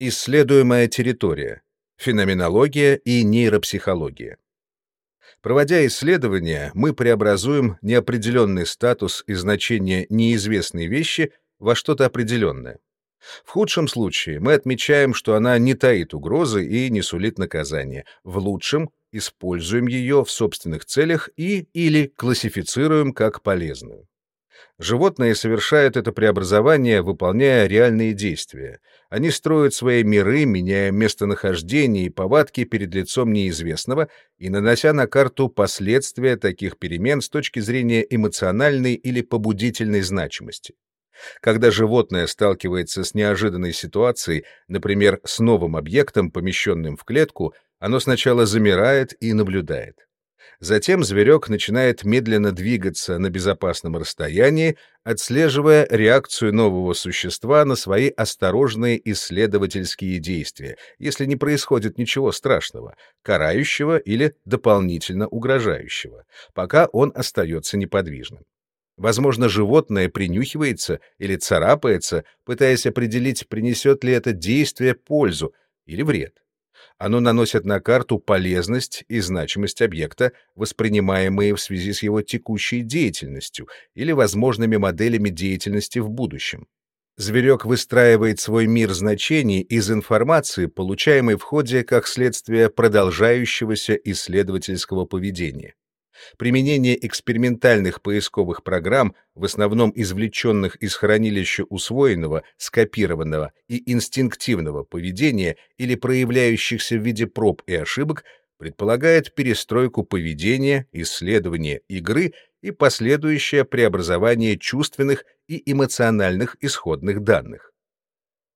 Исследуемая территория. Феноменология и нейропсихология. Проводя исследования, мы преобразуем неопределенный статус и значение неизвестной вещи во что-то определенное. В худшем случае мы отмечаем, что она не таит угрозы и не сулит наказания. В лучшем используем ее в собственных целях и или классифицируем как полезную. Животные совершают это преобразование, выполняя реальные действия. Они строят свои миры, меняя местонахождение и повадки перед лицом неизвестного и нанося на карту последствия таких перемен с точки зрения эмоциональной или побудительной значимости. Когда животное сталкивается с неожиданной ситуацией, например, с новым объектом, помещенным в клетку, оно сначала замирает и наблюдает. Затем зверек начинает медленно двигаться на безопасном расстоянии, отслеживая реакцию нового существа на свои осторожные исследовательские действия, если не происходит ничего страшного, карающего или дополнительно угрожающего, пока он остается неподвижным. Возможно, животное принюхивается или царапается, пытаясь определить, принесет ли это действие пользу или вред. Оно наносит на карту полезность и значимость объекта, воспринимаемые в связи с его текущей деятельностью или возможными моделями деятельности в будущем. Зверек выстраивает свой мир значений из информации, получаемой в ходе как следствие продолжающегося исследовательского поведения. Применение экспериментальных поисковых программ, в основном извлеченных из хранилища усвоенного, скопированного и инстинктивного поведения или проявляющихся в виде проб и ошибок, предполагает перестройку поведения, исследования игры и последующее преобразование чувственных и эмоциональных исходных данных.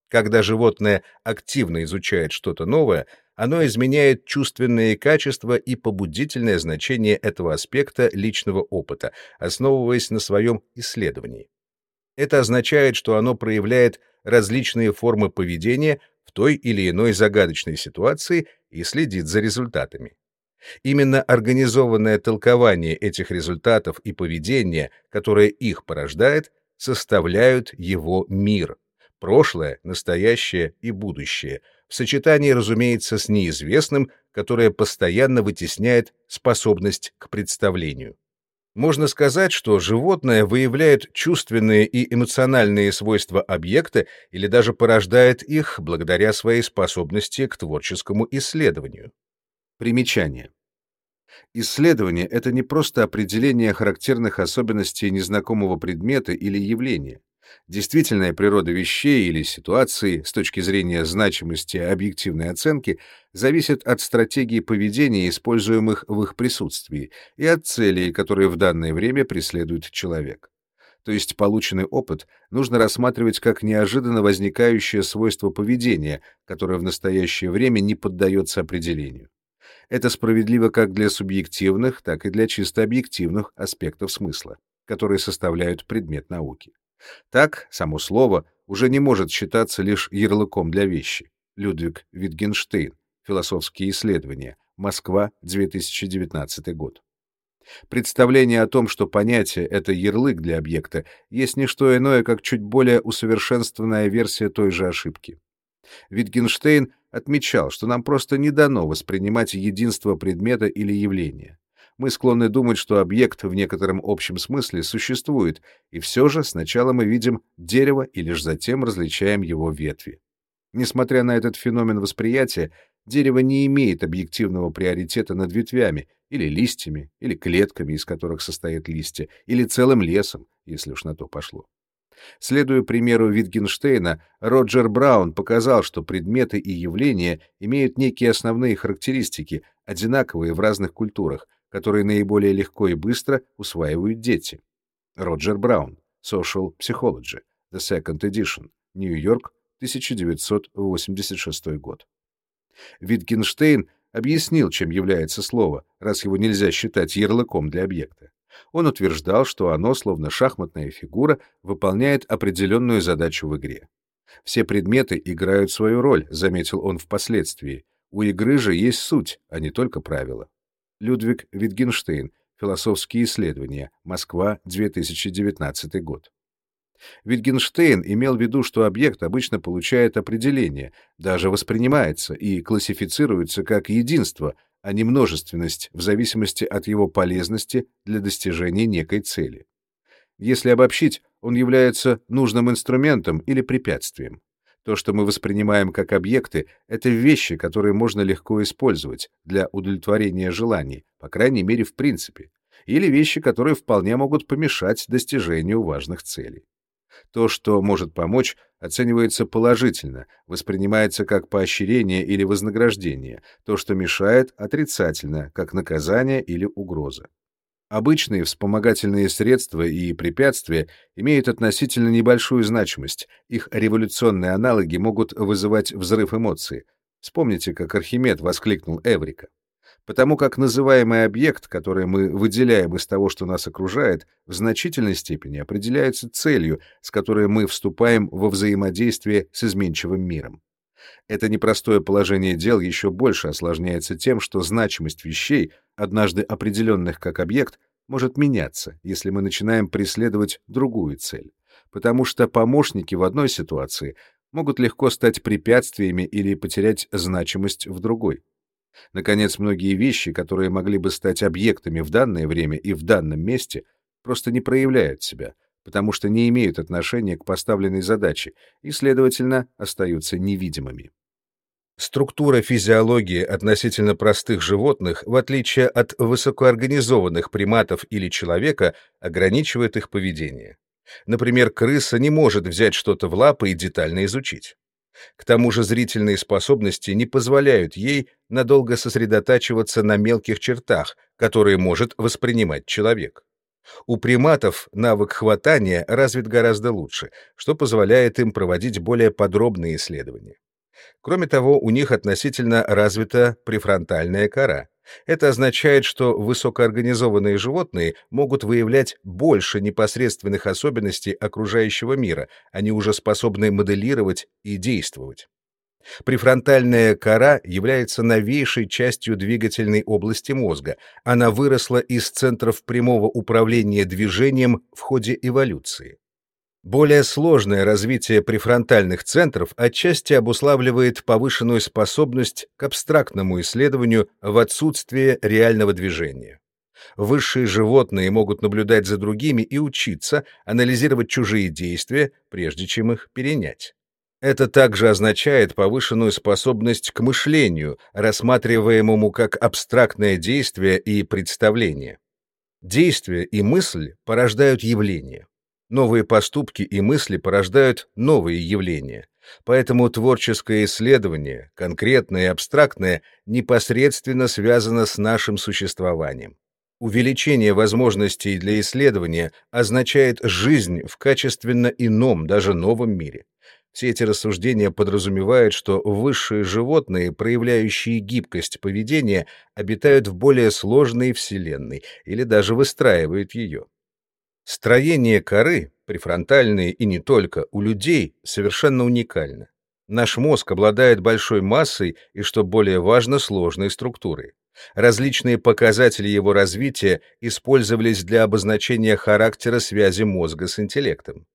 Когда животное активно изучает что-то новое, оно изменяет чувственные качества и побудительное значение этого аспекта личного опыта, основываясь на своем исследовании. Это означает, что оно проявляет различные формы поведения в той или иной загадочной ситуации и следит за результатами. Именно организованное толкование этих результатов и поведения, которое их порождает, составляют его мир, прошлое, настоящее и будущее, в сочетании, разумеется, с неизвестным, которое постоянно вытесняет способность к представлению. Можно сказать, что животное выявляет чувственные и эмоциональные свойства объекта или даже порождает их благодаря своей способности к творческому исследованию. Примечание. Исследование — это не просто определение характерных особенностей незнакомого предмета или явления. Действительная природа вещей или ситуации с точки зрения значимости объективной оценки зависит от стратегии поведения, используемых в их присутствии, и от целей, которые в данное время преследует человек. То есть полученный опыт нужно рассматривать как неожиданно возникающее свойство поведения, которое в настоящее время не поддается определению. Это справедливо как для субъективных, так и для чисто объективных аспектов смысла, которые составляют предмет науки. Так, само слово уже не может считаться лишь ярлыком для вещи. Людвиг Витгенштейн. Философские исследования. Москва, 2019 год. Представление о том, что понятие — это ярлык для объекта, есть не что иное, как чуть более усовершенствованная версия той же ошибки. Витгенштейн отмечал, что нам просто не дано воспринимать единство предмета или явления мы склонны думать, что объект в некотором общем смысле существует, и все же сначала мы видим дерево и лишь затем различаем его ветви. Несмотря на этот феномен восприятия, дерево не имеет объективного приоритета над ветвями, или листьями, или клетками, из которых состоят листья, или целым лесом, если уж на то пошло. Следуя примеру Витгенштейна, Роджер Браун показал, что предметы и явления имеют некие основные характеристики, одинаковые в разных культурах, которые наиболее легко и быстро усваивают дети. Роджер Браун, Social Psychology, The Second Edition, Нью-Йорк, 1986 год. Витгенштейн объяснил, чем является слово, раз его нельзя считать ярлыком для объекта. Он утверждал, что оно, словно шахматная фигура, выполняет определенную задачу в игре. Все предметы играют свою роль, заметил он впоследствии. У игры же есть суть, а не только правила. Людвиг Витгенштейн. Философские исследования. Москва, 2019 год. Wittgenstein имел в виду, что объект обычно получает определение, даже воспринимается и классифицируется как единство, а не множественность в зависимости от его полезности для достижения некой цели. Если обобщить, он является нужным инструментом или препятствием. То, что мы воспринимаем как объекты, это вещи, которые можно легко использовать для удовлетворения желаний, по крайней мере, в принципе, или вещи, которые вполне могут помешать достижению важных целей. То, что может помочь, оценивается положительно, воспринимается как поощрение или вознаграждение, то, что мешает, отрицательно, как наказание или угроза. Обычные вспомогательные средства и препятствия имеют относительно небольшую значимость, их революционные аналоги могут вызывать взрыв эмоций. Вспомните, как Архимед воскликнул Эврика потому как называемый объект, который мы выделяем из того, что нас окружает, в значительной степени определяется целью, с которой мы вступаем во взаимодействие с изменчивым миром. Это непростое положение дел еще больше осложняется тем, что значимость вещей, однажды определенных как объект, может меняться, если мы начинаем преследовать другую цель, потому что помощники в одной ситуации могут легко стать препятствиями или потерять значимость в другой. Наконец, многие вещи, которые могли бы стать объектами в данное время и в данном месте, просто не проявляют себя, потому что не имеют отношения к поставленной задаче и, следовательно, остаются невидимыми. Структура физиологии относительно простых животных, в отличие от высокоорганизованных приматов или человека, ограничивает их поведение. Например, крыса не может взять что-то в лапы и детально изучить. К тому же зрительные способности не позволяют ей надолго сосредотачиваться на мелких чертах, которые может воспринимать человек. У приматов навык хватания развит гораздо лучше, что позволяет им проводить более подробные исследования. Кроме того, у них относительно развита префронтальная кора, это означает, что высокоорганизованные животные могут выявлять больше непосредственных особенностей окружающего мира, они уже способны моделировать и действовать. Префронтальная кора является новейшей частью двигательной области мозга. Она выросла из центров прямого управления движением в ходе эволюции. Более сложное развитие префронтальных центров отчасти обуславливает повышенную способность к абстрактному исследованию в отсутствие реального движения. Высшие животные могут наблюдать за другими и учиться, анализировать чужие действия, прежде чем их перенять. Это также означает повышенную способность к мышлению, рассматриваемому как абстрактное действие и представление. Действие и мысль порождают явления. Новые поступки и мысли порождают новые явления. Поэтому творческое исследование, конкретное и абстрактное, непосредственно связано с нашим существованием. Увеличение возможностей для исследования означает жизнь в качественно ином, даже новом мире. Все эти рассуждения подразумевают, что высшие животные, проявляющие гибкость поведения, обитают в более сложной вселенной или даже выстраивают ее. Строение коры, префронтальные и не только, у людей совершенно уникально. Наш мозг обладает большой массой и, что более важно, сложной структурой. Различные показатели его развития использовались для обозначения характера связи мозга с интеллектом.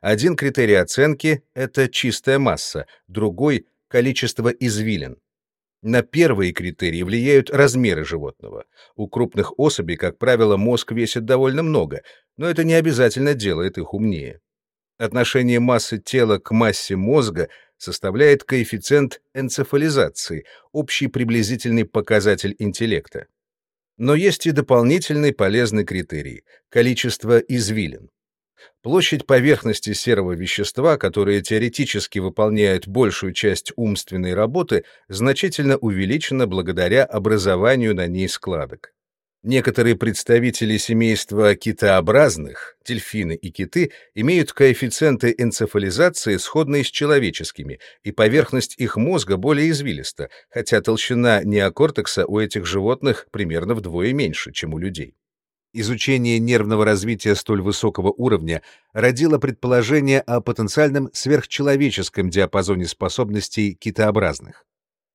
Один критерий оценки — это чистая масса, другой — количество извилин. На первые критерии влияют размеры животного. У крупных особей, как правило, мозг весит довольно много, но это не обязательно делает их умнее. Отношение массы тела к массе мозга составляет коэффициент энцефализации, общий приблизительный показатель интеллекта. Но есть и дополнительный полезный критерий — количество извилин. Площадь поверхности серого вещества, которое теоретически выполняет большую часть умственной работы, значительно увеличена благодаря образованию на ней складок. Некоторые представители семейства китообразных, дельфины и киты, имеют коэффициенты энцефализации, сходные с человеческими, и поверхность их мозга более извилиста, хотя толщина неокортекса у этих животных примерно вдвое меньше, чем у людей. Изучение нервного развития столь высокого уровня родило предположение о потенциальном сверхчеловеческом диапазоне способностей китообразных.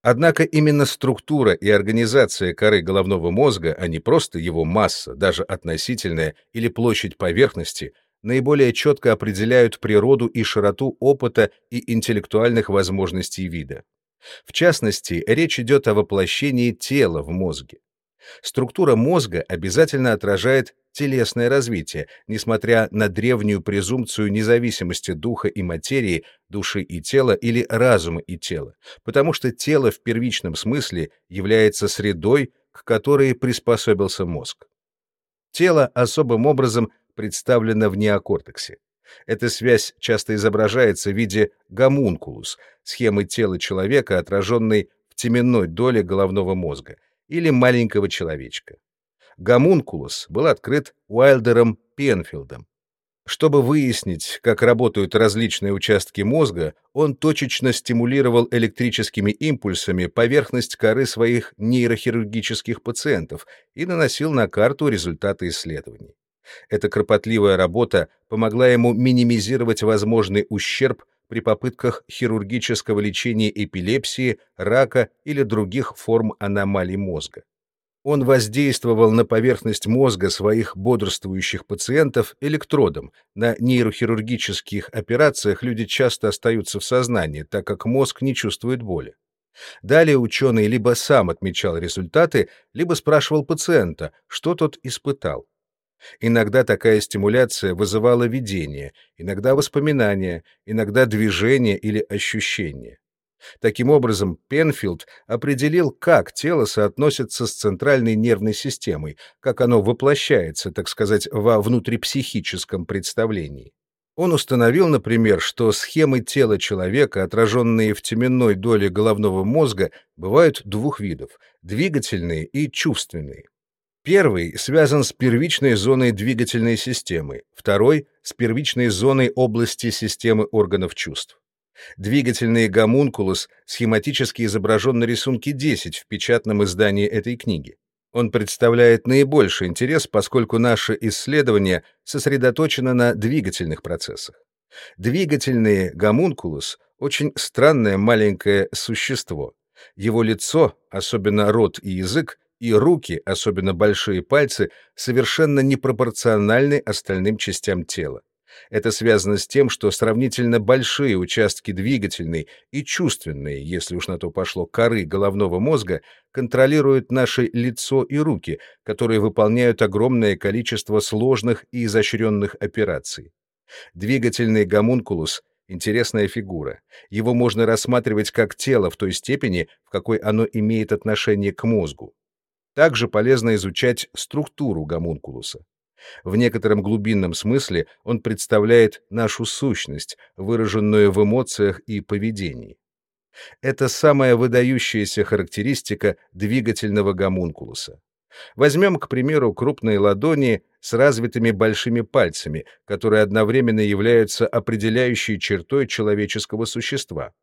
Однако именно структура и организация коры головного мозга, а не просто его масса, даже относительная, или площадь поверхности, наиболее четко определяют природу и широту опыта и интеллектуальных возможностей вида. В частности, речь идет о воплощении тела в мозге. Структура мозга обязательно отражает телесное развитие, несмотря на древнюю презумпцию независимости духа и материи, души и тела или разума и тела, потому что тело в первичном смысле является средой, к которой приспособился мозг. Тело особым образом представлено в неокортексе. Эта связь часто изображается в виде гомункулус, схемы тела человека, отраженной в теменной доле головного мозга, или маленького человечка. Гомункулус был открыт Уайлдером Пенфилдом. Чтобы выяснить, как работают различные участки мозга, он точечно стимулировал электрическими импульсами поверхность коры своих нейрохирургических пациентов и наносил на карту результаты исследований. Эта кропотливая работа помогла ему минимизировать возможный ущерб при попытках хирургического лечения эпилепсии, рака или других форм аномалий мозга. Он воздействовал на поверхность мозга своих бодрствующих пациентов электродом. На нейрохирургических операциях люди часто остаются в сознании, так как мозг не чувствует боли. Далее ученый либо сам отмечал результаты, либо спрашивал пациента, что тот испытал. Иногда такая стимуляция вызывала видение, иногда воспоминания, иногда движение или ощущение. Таким образом, Пенфилд определил, как тело соотносится с центральной нервной системой, как оно воплощается, так сказать, во внутрипсихическом представлении. Он установил, например, что схемы тела человека, отраженные в теменной доле головного мозга, бывают двух видов — двигательные и чувственные. Первый связан с первичной зоной двигательной системы, второй — с первичной зоной области системы органов чувств. Двигательный гомункулус схематически изображен на рисунке 10 в печатном издании этой книги. Он представляет наибольший интерес, поскольку наше исследование сосредоточено на двигательных процессах. Двигательный гомункулус — очень странное маленькое существо. Его лицо, особенно рот и язык, и руки, особенно большие пальцы, совершенно непропорциональны остальным частям тела. Это связано с тем, что сравнительно большие участки двигательной и чувственной, если уж на то пошло, коры головного мозга контролируют наше лицо и руки, которые выполняют огромное количество сложных и изощренных операций. Двигательный гомункулус — интересная фигура. Его можно рассматривать как тело в той степени, в какой оно имеет отношение к мозгу. Также полезно изучать структуру гомункулуса. В некотором глубинном смысле он представляет нашу сущность, выраженную в эмоциях и поведении. Это самая выдающаяся характеристика двигательного гомункулуса. Возьмем, к примеру, крупные ладони с развитыми большими пальцами, которые одновременно являются определяющей чертой человеческого существа.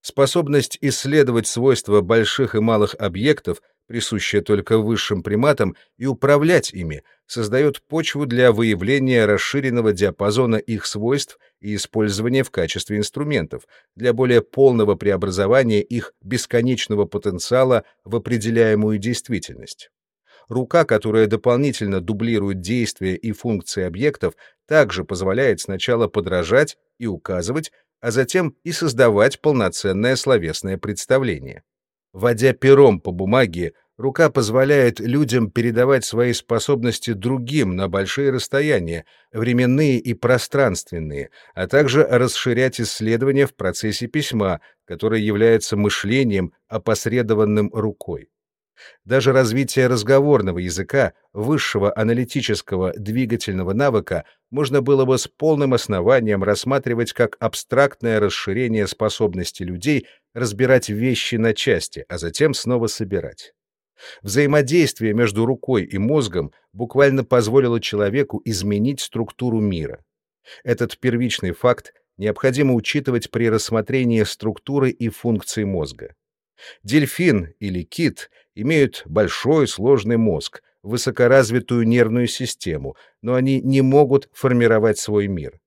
Способность исследовать свойства больших и малых объектов присущая только высшим приматам, и управлять ими, создает почву для выявления расширенного диапазона их свойств и использования в качестве инструментов, для более полного преобразования их бесконечного потенциала в определяемую действительность. Рука, которая дополнительно дублирует действия и функции объектов, также позволяет сначала подражать и указывать, а затем и создавать полноценное словесное представление. Водя пером по бумаге, рука позволяет людям передавать свои способности другим на большие расстояния, временные и пространственные, а также расширять исследования в процессе письма, которое является мышлением, опосредованным рукой. Даже развитие разговорного языка, высшего аналитического двигательного навыка можно было бы с полным основанием рассматривать как абстрактное расширение способности людей разбирать вещи на части, а затем снова собирать. Взаимодействие между рукой и мозгом буквально позволило человеку изменить структуру мира. Этот первичный факт необходимо учитывать при рассмотрении структуры и функций мозга. Дельфин или кит имеют большой сложный мозг, высокоразвитую нервную систему, но они не могут формировать свой мир.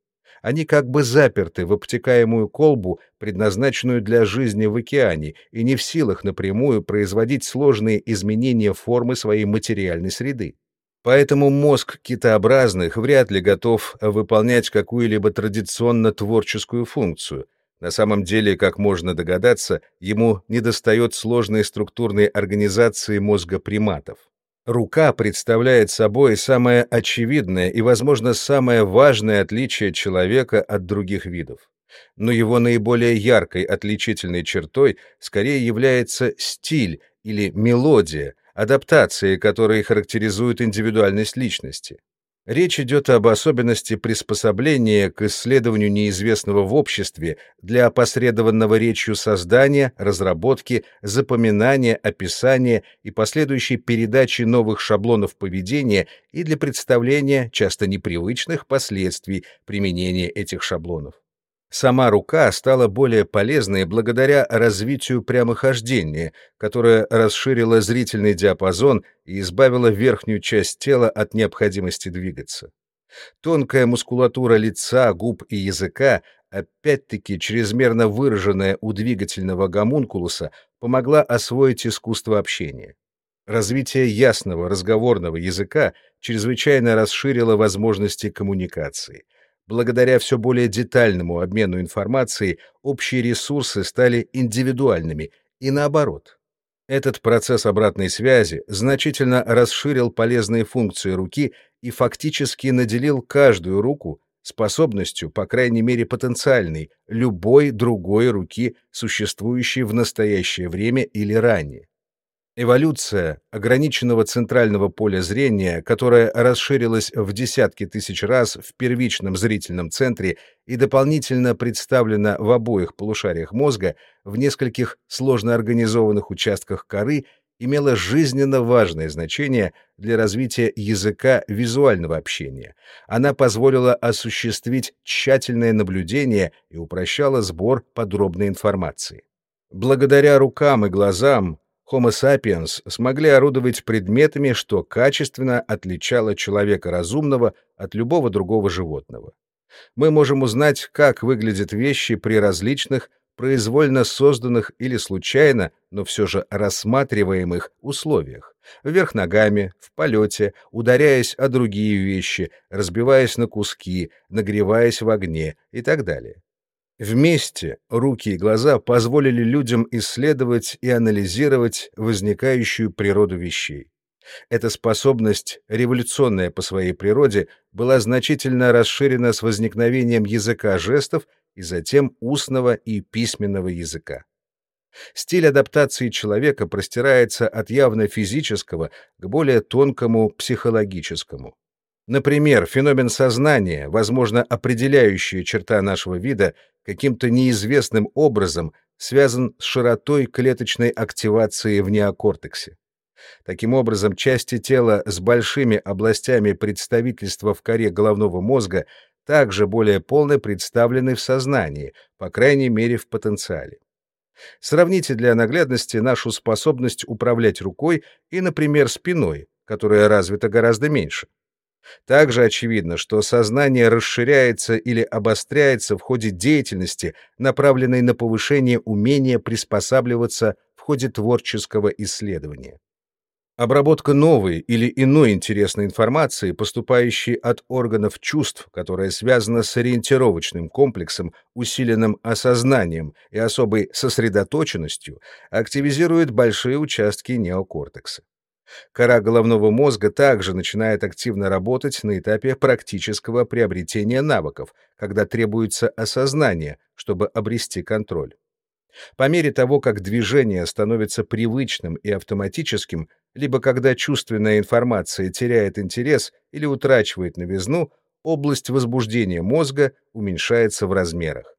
Они как бы заперты в обтекаемую колбу, предназначенную для жизни в океане, и не в силах напрямую производить сложные изменения формы своей материальной среды. Поэтому мозг китообразных вряд ли готов выполнять какую-либо традиционно творческую функцию. На самом деле, как можно догадаться, ему недостает сложной структурной организации мозга приматов. Рука представляет собой самое очевидное и, возможно, самое важное отличие человека от других видов. Но его наиболее яркой отличительной чертой скорее является стиль или мелодия, адаптации, которые характеризуют индивидуальность личности. Речь идет об особенности приспособления к исследованию неизвестного в обществе для опосредованного речью создания, разработки, запоминания, описания и последующей передачи новых шаблонов поведения и для представления часто непривычных последствий применения этих шаблонов. Сама рука стала более полезной благодаря развитию прямохождения, которое расширило зрительный диапазон и избавило верхнюю часть тела от необходимости двигаться. Тонкая мускулатура лица, губ и языка, опять-таки чрезмерно выраженная у двигательного гомункулуса, помогла освоить искусство общения. Развитие ясного разговорного языка чрезвычайно расширило возможности коммуникации — Благодаря все более детальному обмену информацией общие ресурсы стали индивидуальными и наоборот. Этот процесс обратной связи значительно расширил полезные функции руки и фактически наделил каждую руку способностью, по крайней мере потенциальной, любой другой руки, существующей в настоящее время или ранее. Эволюция ограниченного центрального поля зрения, которая расширилась в десятки тысяч раз в первичном зрительном центре и дополнительно представлена в обоих полушариях мозга, в нескольких сложно организованных участках коры, имела жизненно важное значение для развития языка визуального общения. Она позволила осуществить тщательное наблюдение и упрощала сбор подробной информации. Благодаря рукам и глазам Homo sapiens смогли орудовать предметами, что качественно отличало человека разумного от любого другого животного. Мы можем узнать, как выглядят вещи при различных, произвольно созданных или случайно, но все же рассматриваемых условиях. Вверх ногами, в полете, ударяясь о другие вещи, разбиваясь на куски, нагреваясь в огне и так далее. Вместе руки и глаза позволили людям исследовать и анализировать возникающую природу вещей. Эта способность, революционная по своей природе, была значительно расширена с возникновением языка жестов и затем устного и письменного языка. Стиль адаптации человека простирается от явно физического к более тонкому психологическому. Например, феномен сознания, возможно, определяющая черта нашего вида, каким-то неизвестным образом связан с широтой клеточной активации в неокортексе. Таким образом, части тела с большими областями представительства в коре головного мозга также более полно представлены в сознании, по крайней мере в потенциале. Сравните для наглядности нашу способность управлять рукой и, например, спиной, которая развита гораздо меньше. Также очевидно, что сознание расширяется или обостряется в ходе деятельности, направленной на повышение умения приспосабливаться в ходе творческого исследования. Обработка новой или иной интересной информации, поступающей от органов чувств, которая связана с ориентировочным комплексом, усиленным осознанием и особой сосредоточенностью, активизирует большие участки неокортекса. Кора головного мозга также начинает активно работать на этапе практического приобретения навыков, когда требуется осознание, чтобы обрести контроль. По мере того, как движение становится привычным и автоматическим, либо когда чувственная информация теряет интерес или утрачивает новизну, область возбуждения мозга уменьшается в размерах.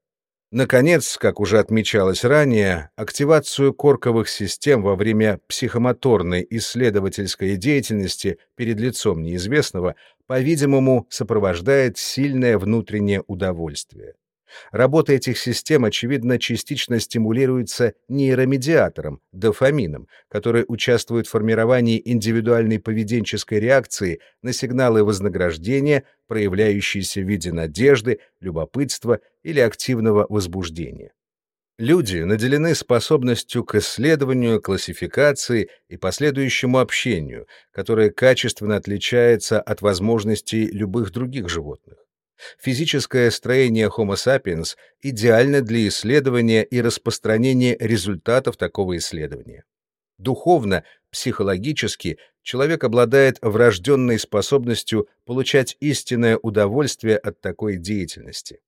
Наконец, как уже отмечалось ранее, активацию корковых систем во время психомоторной исследовательской деятельности перед лицом неизвестного, по-видимому, сопровождает сильное внутреннее удовольствие. Работа этих систем, очевидно, частично стимулируется нейромедиатором, дофамином, который участвует в формировании индивидуальной поведенческой реакции на сигналы вознаграждения, проявляющиеся в виде надежды, любопытства или активного возбуждения. Люди наделены способностью к исследованию, классификации и последующему общению, которое качественно отличается от возможностей любых других животных. Физическое строение Homo sapiens идеально для исследования и распространения результатов такого исследования. Духовно, психологически человек обладает врожденной способностью получать истинное удовольствие от такой деятельности.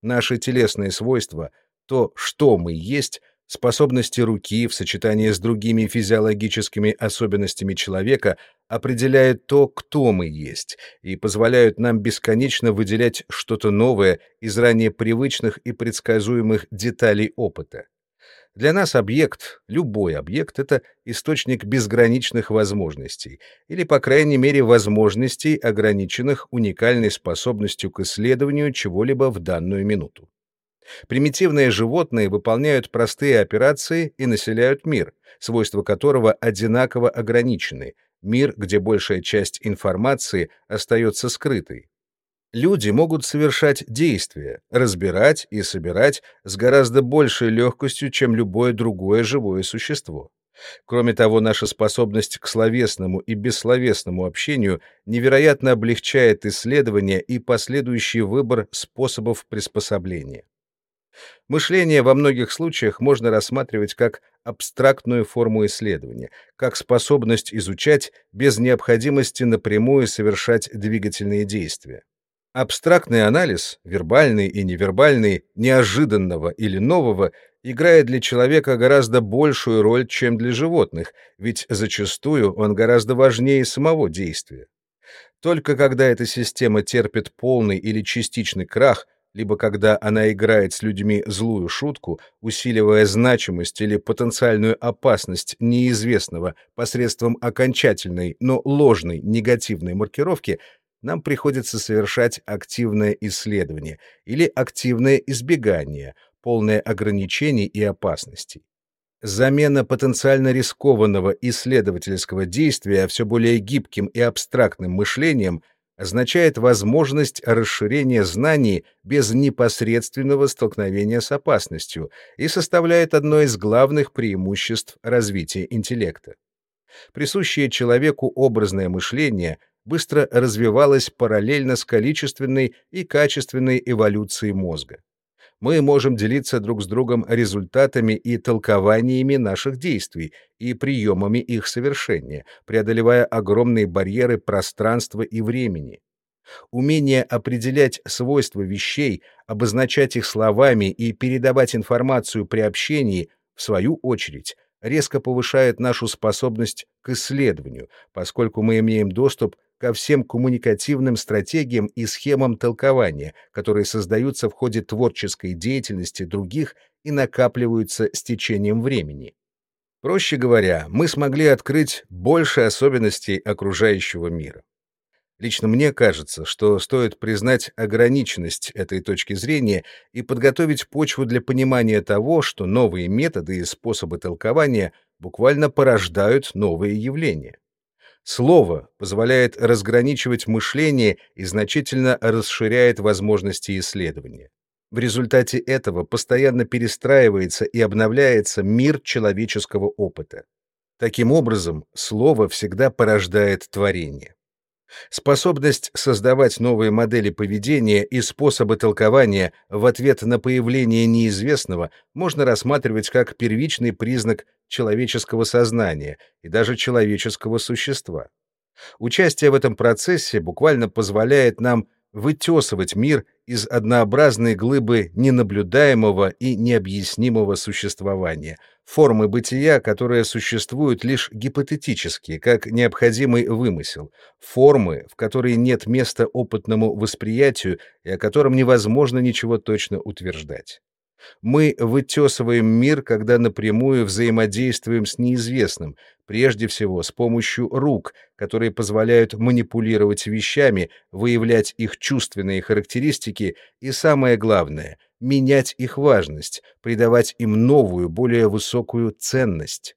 Наши телесные свойства — то, что мы есть, способности руки в сочетании с другими физиологическими особенностями человека определяют то, кто мы есть, и позволяют нам бесконечно выделять что-то новое из ранее привычных и предсказуемых деталей опыта. Для нас объект, любой объект — это источник безграничных возможностей, или, по крайней мере, возможностей, ограниченных уникальной способностью к исследованию чего-либо в данную минуту. Примитивные животные выполняют простые операции и населяют мир, свойства которого одинаково ограничены, мир, где большая часть информации остается скрытой. Люди могут совершать действия, разбирать и собирать с гораздо большей легкостью, чем любое другое живое существо. Кроме того, наша способность к словесному и бессловесному общению невероятно облегчает исследование и последующий выбор способов приспособления. Мышление во многих случаях можно рассматривать как абстрактную форму исследования, как способность изучать без необходимости напрямую совершать двигательные действия. Абстрактный анализ, вербальный и невербальный, неожиданного или нового, играет для человека гораздо большую роль, чем для животных, ведь зачастую он гораздо важнее самого действия. Только когда эта система терпит полный или частичный крах, либо когда она играет с людьми злую шутку, усиливая значимость или потенциальную опасность неизвестного посредством окончательной, но ложной негативной маркировки, нам приходится совершать активное исследование или активное избегание, полное ограничений и опасностей. Замена потенциально рискованного исследовательского действия все более гибким и абстрактным мышлением означает возможность расширения знаний без непосредственного столкновения с опасностью и составляет одно из главных преимуществ развития интеллекта. Присущее человеку образное мышление быстро развивалось параллельно с количественной и качественной эволюцией мозга мы можем делиться друг с другом результатами и толкованиями наших действий и приемами их совершения, преодолевая огромные барьеры пространства и времени. Умение определять свойства вещей, обозначать их словами и передавать информацию при общении, в свою очередь, резко повышает нашу способность к исследованию, поскольку мы имеем доступ ко всем коммуникативным стратегиям и схемам толкования, которые создаются в ходе творческой деятельности других и накапливаются с течением времени. Проще говоря, мы смогли открыть больше особенностей окружающего мира. Лично мне кажется, что стоит признать ограниченность этой точки зрения и подготовить почву для понимания того, что новые методы и способы толкования буквально порождают новые явления. Слово позволяет разграничивать мышление и значительно расширяет возможности исследования. В результате этого постоянно перестраивается и обновляется мир человеческого опыта. Таким образом, слово всегда порождает творение. Способность создавать новые модели поведения и способы толкования в ответ на появление неизвестного можно рассматривать как первичный признак человеческого сознания и даже человеческого существа. Участие в этом процессе буквально позволяет нам вытесывать мир из однообразной глыбы ненаблюдаемого и необъяснимого существования, формы бытия, которые существуют лишь гипотетически, как необходимый вымысел, формы, в которой нет места опытному восприятию и о котором невозможно ничего точно утверждать. Мы вытесываем мир, когда напрямую взаимодействуем с неизвестным, прежде всего с помощью рук, которые позволяют манипулировать вещами, выявлять их чувственные характеристики и, самое главное, менять их важность, придавать им новую, более высокую ценность.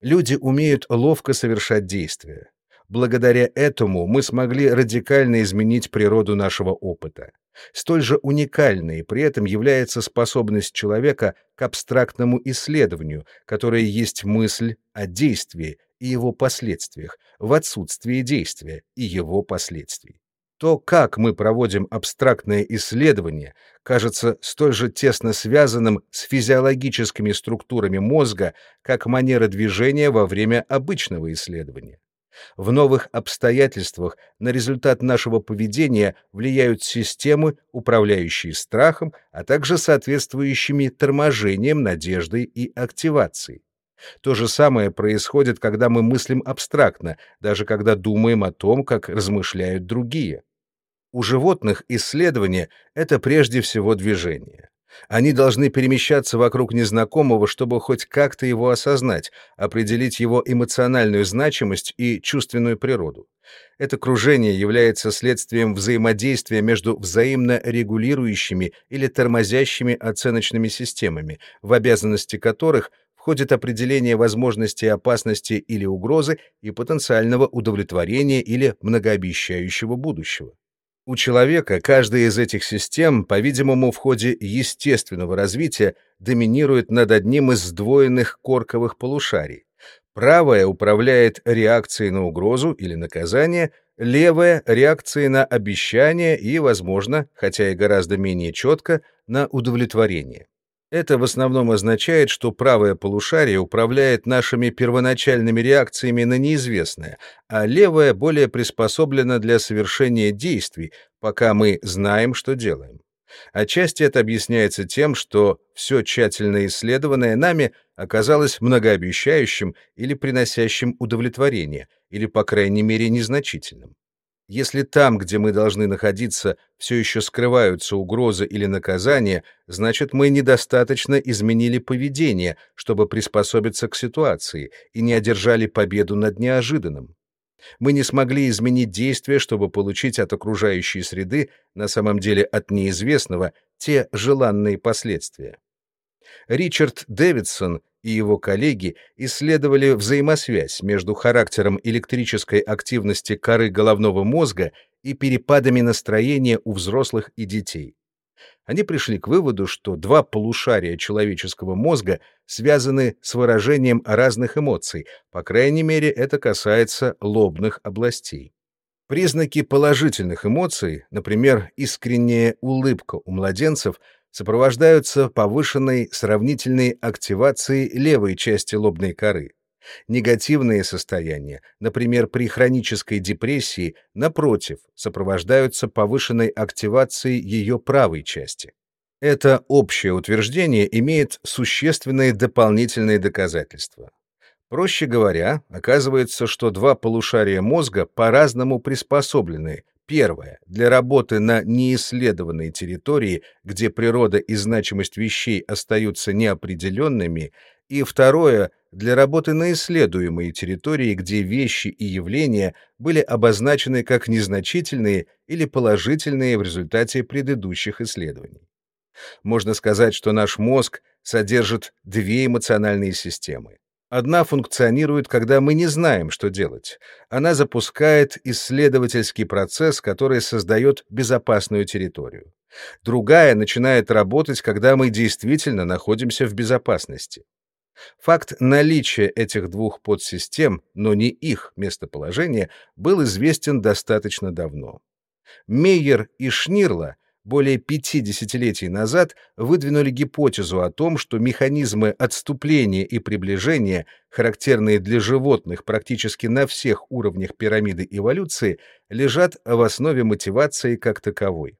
Люди умеют ловко совершать действия. Благодаря этому мы смогли радикально изменить природу нашего опыта. Столь же уникальной при этом является способность человека к абстрактному исследованию, которое есть мысль о действии и его последствиях, в отсутствии действия и его последствий. То, как мы проводим абстрактное исследование, кажется столь же тесно связанным с физиологическими структурами мозга, как манера движения во время обычного исследования. В новых обстоятельствах на результат нашего поведения влияют системы, управляющие страхом, а также соответствующими торможением, надеждой и активацией. То же самое происходит, когда мы мыслим абстрактно, даже когда думаем о том, как размышляют другие. У животных исследование — это прежде всего движение. Они должны перемещаться вокруг незнакомого, чтобы хоть как-то его осознать, определить его эмоциональную значимость и чувственную природу. Это кружение является следствием взаимодействия между взаимно регулирующими или тормозящими оценочными системами, в обязанности которых входит определение возможности опасности или угрозы и потенциального удовлетворения или многообещающего будущего. У человека каждая из этих систем, по-видимому, в ходе естественного развития доминирует над одним из сдвоенных корковых полушарий. Правая управляет реакцией на угрозу или наказание, левая — реакцией на обещание и, возможно, хотя и гораздо менее четко, на удовлетворение. Это в основном означает, что правое полушарие управляет нашими первоначальными реакциями на неизвестное, а левое более приспособлено для совершения действий, пока мы знаем, что делаем. Отчасти это объясняется тем, что все тщательно исследованное нами оказалось многообещающим или приносящим удовлетворение, или, по крайней мере, незначительным. Если там, где мы должны находиться, все еще скрываются угрозы или наказания, значит, мы недостаточно изменили поведение, чтобы приспособиться к ситуации, и не одержали победу над неожиданным. Мы не смогли изменить действия, чтобы получить от окружающей среды, на самом деле от неизвестного, те желанные последствия. Ричард Дэвидсон и его коллеги исследовали взаимосвязь между характером электрической активности коры головного мозга и перепадами настроения у взрослых и детей. Они пришли к выводу, что два полушария человеческого мозга связаны с выражением разных эмоций, по крайней мере, это касается лобных областей. Признаки положительных эмоций, например, искренняя улыбка у младенцев – сопровождаются повышенной сравнительной активацией левой части лобной коры. Негативные состояния, например, при хронической депрессии, напротив, сопровождаются повышенной активацией ее правой части. Это общее утверждение имеет существенные дополнительные доказательства. Проще говоря, оказывается, что два полушария мозга по-разному приспособлены Первое. Для работы на неисследованной территории, где природа и значимость вещей остаются неопределенными. И второе. Для работы на исследуемой территории, где вещи и явления были обозначены как незначительные или положительные в результате предыдущих исследований. Можно сказать, что наш мозг содержит две эмоциональные системы. Одна функционирует, когда мы не знаем, что делать. Она запускает исследовательский процесс, который создает безопасную территорию. Другая начинает работать, когда мы действительно находимся в безопасности. Факт наличия этих двух подсистем, но не их местоположение, был известен достаточно давно. Мейер и Шнирла — более пяти десятилетий назад выдвинули гипотезу о том, что механизмы отступления и приближения, характерные для животных практически на всех уровнях пирамиды эволюции, лежат в основе мотивации как таковой.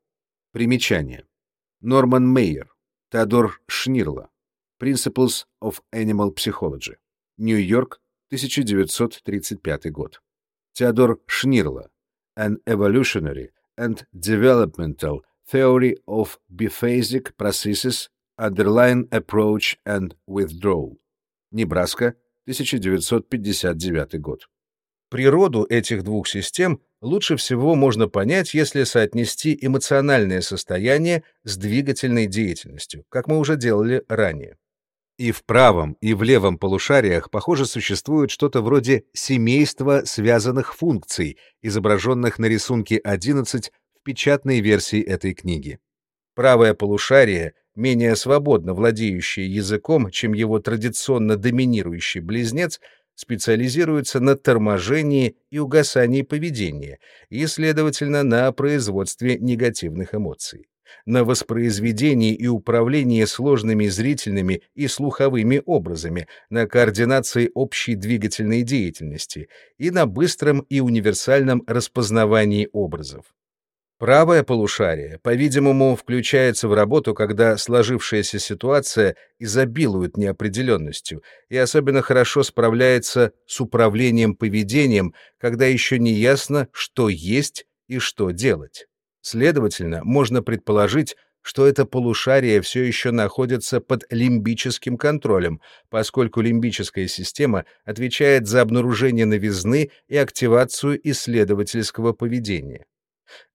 Примечание. Норман Мейер, Теодор Шнирла. Principles of Animal Psychology. Нью-Йорк, 1935 год. Теодор Шнирла. An Evolutionary and Developmental Theory of Biphasic Processes, Underline Approach and Withdrawal. Небраска, 1959 год. Природу этих двух систем лучше всего можно понять, если соотнести эмоциональное состояние с двигательной деятельностью, как мы уже делали ранее. И в правом, и в левом полушариях, похоже, существует что-то вроде семейства связанных функций, изображенных на рисунке 11 в печатной версии этой книги. Правое полушарие, менее свободно владеющее языком, чем его традиционно доминирующий близнец, специализируется на торможении и угасании поведения и, следовательно, на производстве негативных эмоций на воспроизведении и управлении сложными зрительными и слуховыми образами, на координации общей двигательной деятельности и на быстром и универсальном распознавании образов. Правое полушарие, по-видимому, включается в работу, когда сложившаяся ситуация изобилует неопределенностью и особенно хорошо справляется с управлением поведением, когда еще не ясно, что есть и что делать. Следовательно, можно предположить, что это полушарие все еще находится под лимбическим контролем, поскольку лимбическая система отвечает за обнаружение новизны и активацию исследовательского поведения.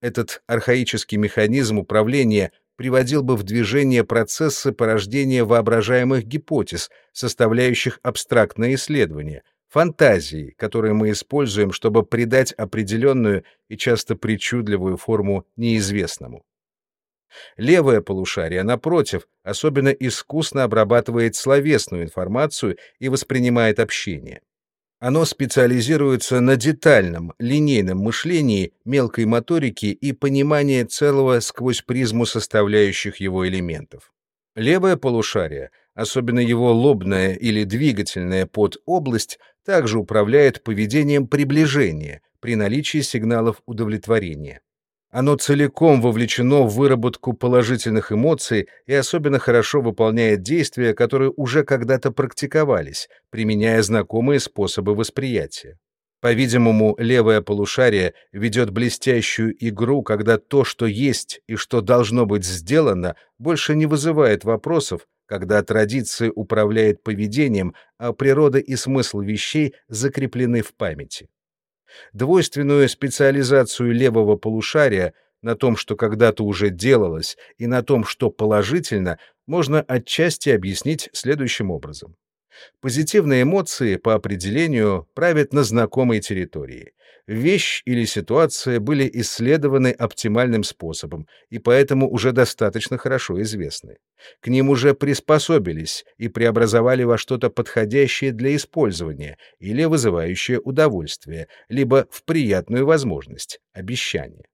Этот архаический механизм управления приводил бы в движение процессы порождения воображаемых гипотез, составляющих абстрактное исследование, фантазии, которые мы используем, чтобы придать определенную и часто причудливую форму неизвестному. Левое полушарие, напротив, особенно искусно обрабатывает словесную информацию и воспринимает общение. Оно специализируется на детальном, линейном мышлении, мелкой моторике и понимании целого сквозь призму составляющих его элементов. Левое полушарие, особенно его лобная или двигательная подобласть, также управляет поведением приближения при наличии сигналов удовлетворения. Оно целиком вовлечено в выработку положительных эмоций и особенно хорошо выполняет действия, которые уже когда-то практиковались, применяя знакомые способы восприятия. По-видимому, левое полушарие ведет блестящую игру, когда то, что есть и что должно быть сделано, больше не вызывает вопросов, когда традиция управляет поведением, а природа и смысл вещей закреплены в памяти. Двойственную специализацию левого полушария на том, что когда-то уже делалось, и на том, что положительно, можно отчасти объяснить следующим образом. Позитивные эмоции, по определению, правят на знакомой территории вещь или ситуация были исследованы оптимальным способом и поэтому уже достаточно хорошо известны. К ним уже приспособились и преобразовали во что-то подходящее для использования или вызывающее удовольствие, либо в приятную возможность, обещание.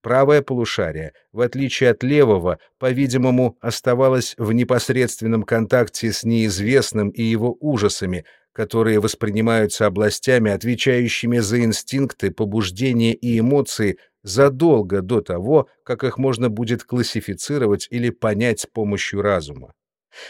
Правое полушарие, в отличие от левого, по-видимому, оставалось в непосредственном контакте с неизвестным и его ужасами, которые воспринимаются областями, отвечающими за инстинкты, побуждения и эмоции задолго до того, как их можно будет классифицировать или понять с помощью разума.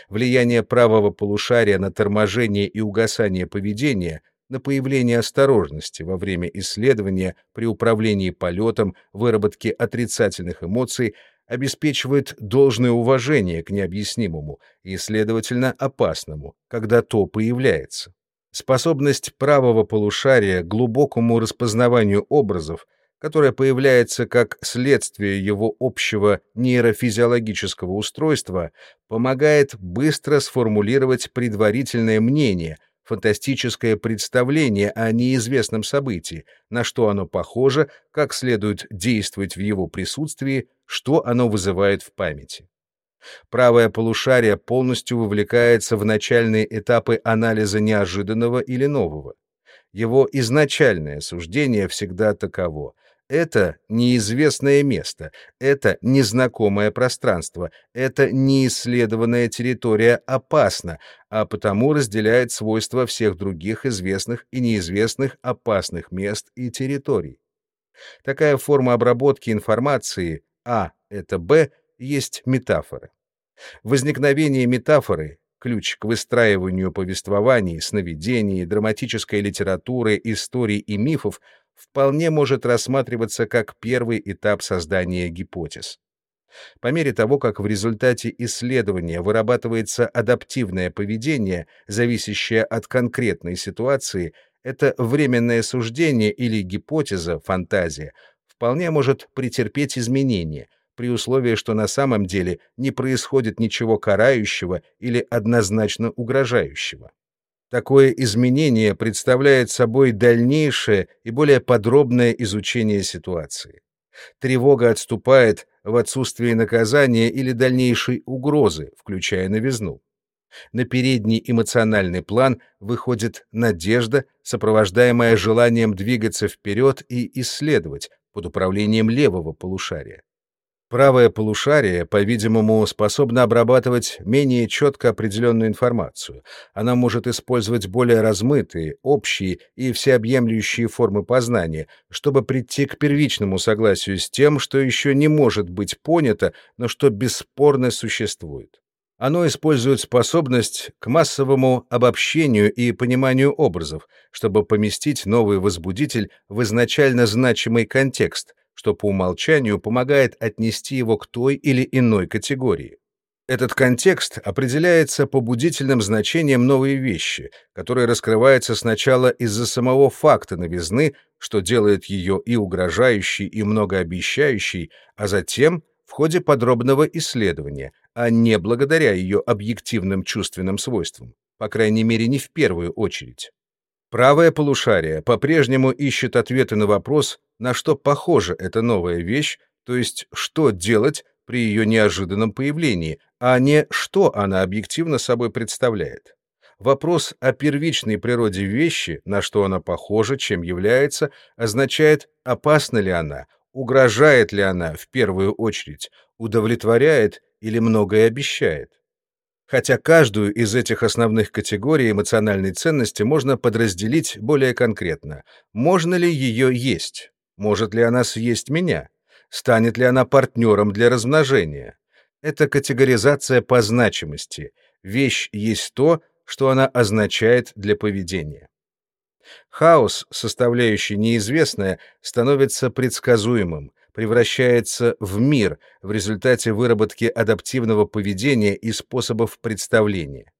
Влияние правого полушария на торможение и угасание поведения, на появление осторожности во время исследования при управлении полетом, выработке отрицательных эмоций — обеспечивает должное уважение к необъяснимому и, следовательно, опасному, когда то появляется. Способность правого полушария к глубокому распознаванию образов, которая появляется как следствие его общего нейрофизиологического устройства, помогает быстро сформулировать предварительное мнение, фантастическое представление о неизвестном событии, на что оно похоже, как следует действовать в его присутствии, что оно вызывает в памяти. Правое полушарие полностью вовлекается в начальные этапы анализа неожиданного или нового. Его изначальное суждение всегда таково. Это неизвестное место, это незнакомое пространство, это неисследованная территория опасна, а потому разделяет свойства всех других известных и неизвестных опасных мест и территорий. Такая форма обработки информации А — это Б — есть метафоры. Возникновение метафоры — ключ к выстраиванию повествований, сновидений, драматической литературы, историй и мифов — вполне может рассматриваться как первый этап создания гипотез. По мере того, как в результате исследования вырабатывается адаптивное поведение, зависящее от конкретной ситуации, это временное суждение или гипотеза, фантазия, вполне может претерпеть изменения, при условии, что на самом деле не происходит ничего карающего или однозначно угрожающего. Такое изменение представляет собой дальнейшее и более подробное изучение ситуации. Тревога отступает в отсутствие наказания или дальнейшей угрозы, включая новизну. На передний эмоциональный план выходит надежда, сопровождаемая желанием двигаться вперед и исследовать под управлением левого полушария. Правое полушарие, по-видимому, способно обрабатывать менее четко определенную информацию. Она может использовать более размытые, общие и всеобъемлющие формы познания, чтобы прийти к первичному согласию с тем, что еще не может быть понято, но что бесспорно существует. Оно использует способность к массовому обобщению и пониманию образов, чтобы поместить новый возбудитель в изначально значимый контекст, что по умолчанию помогает отнести его к той или иной категории. Этот контекст определяется побудительным значением новой вещи, которая раскрывается сначала из-за самого факта новизны, что делает ее и угрожающей, и многообещающей, а затем в ходе подробного исследования, а не благодаря ее объективным чувственным свойствам, по крайней мере, не в первую очередь. Правое полушарие по-прежнему ищет ответы на вопрос, на что похожа эта новая вещь, то есть что делать при ее неожиданном появлении, а не что она объективно собой представляет. Вопрос о первичной природе вещи, на что она похожа, чем является, означает, опасна ли она, угрожает ли она в первую очередь, удовлетворяет или многое обещает. Хотя каждую из этих основных категорий эмоциональной ценности можно подразделить более конкретно. Можно ли ее есть? Может ли она съесть меня? Станет ли она партнером для размножения? Это категоризация по значимости. Вещь есть то, что она означает для поведения. Хаос, составляющий неизвестное, становится предсказуемым, превращается в мир в результате выработки адаптивного поведения и способов представления.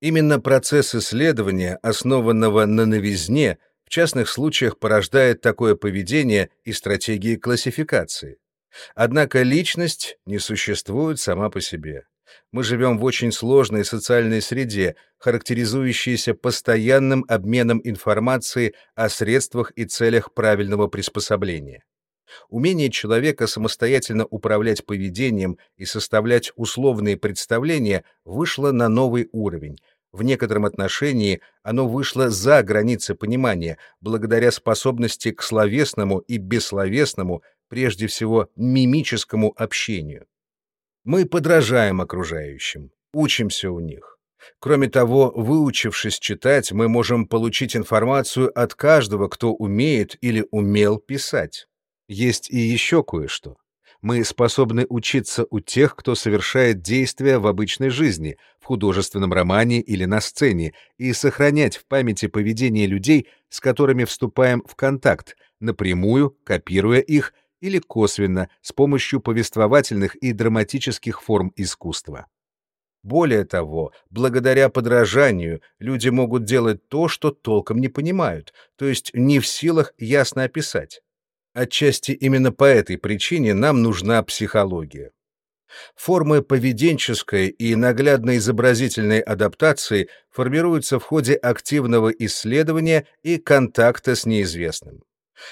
Именно процесс исследования, основанного на новизне, в частных случаях порождает такое поведение и стратегии классификации. Однако личность не существует сама по себе. Мы живем в очень сложной социальной среде, характеризующейся постоянным обменом информации о средствах и целях правильного приспособления. Умение человека самостоятельно управлять поведением и составлять условные представления вышло на новый уровень. В некотором отношении оно вышло за границы понимания, благодаря способности к словесному и бессловесному, прежде всего мимическому общению. Мы подражаем окружающим, учимся у них. Кроме того, выучившись читать, мы можем получить информацию от каждого, кто умеет или умел писать. Есть и еще кое-что. Мы способны учиться у тех, кто совершает действия в обычной жизни, в художественном романе или на сцене, и сохранять в памяти поведение людей, с которыми вступаем в контакт, напрямую, копируя их, или косвенно, с помощью повествовательных и драматических форм искусства. Более того, благодаря подражанию люди могут делать то, что толком не понимают, то есть не в силах ясно описать. Отчасти именно по этой причине нам нужна психология. Формы поведенческой и наглядно-изобразительной адаптации формируются в ходе активного исследования и контакта с неизвестным.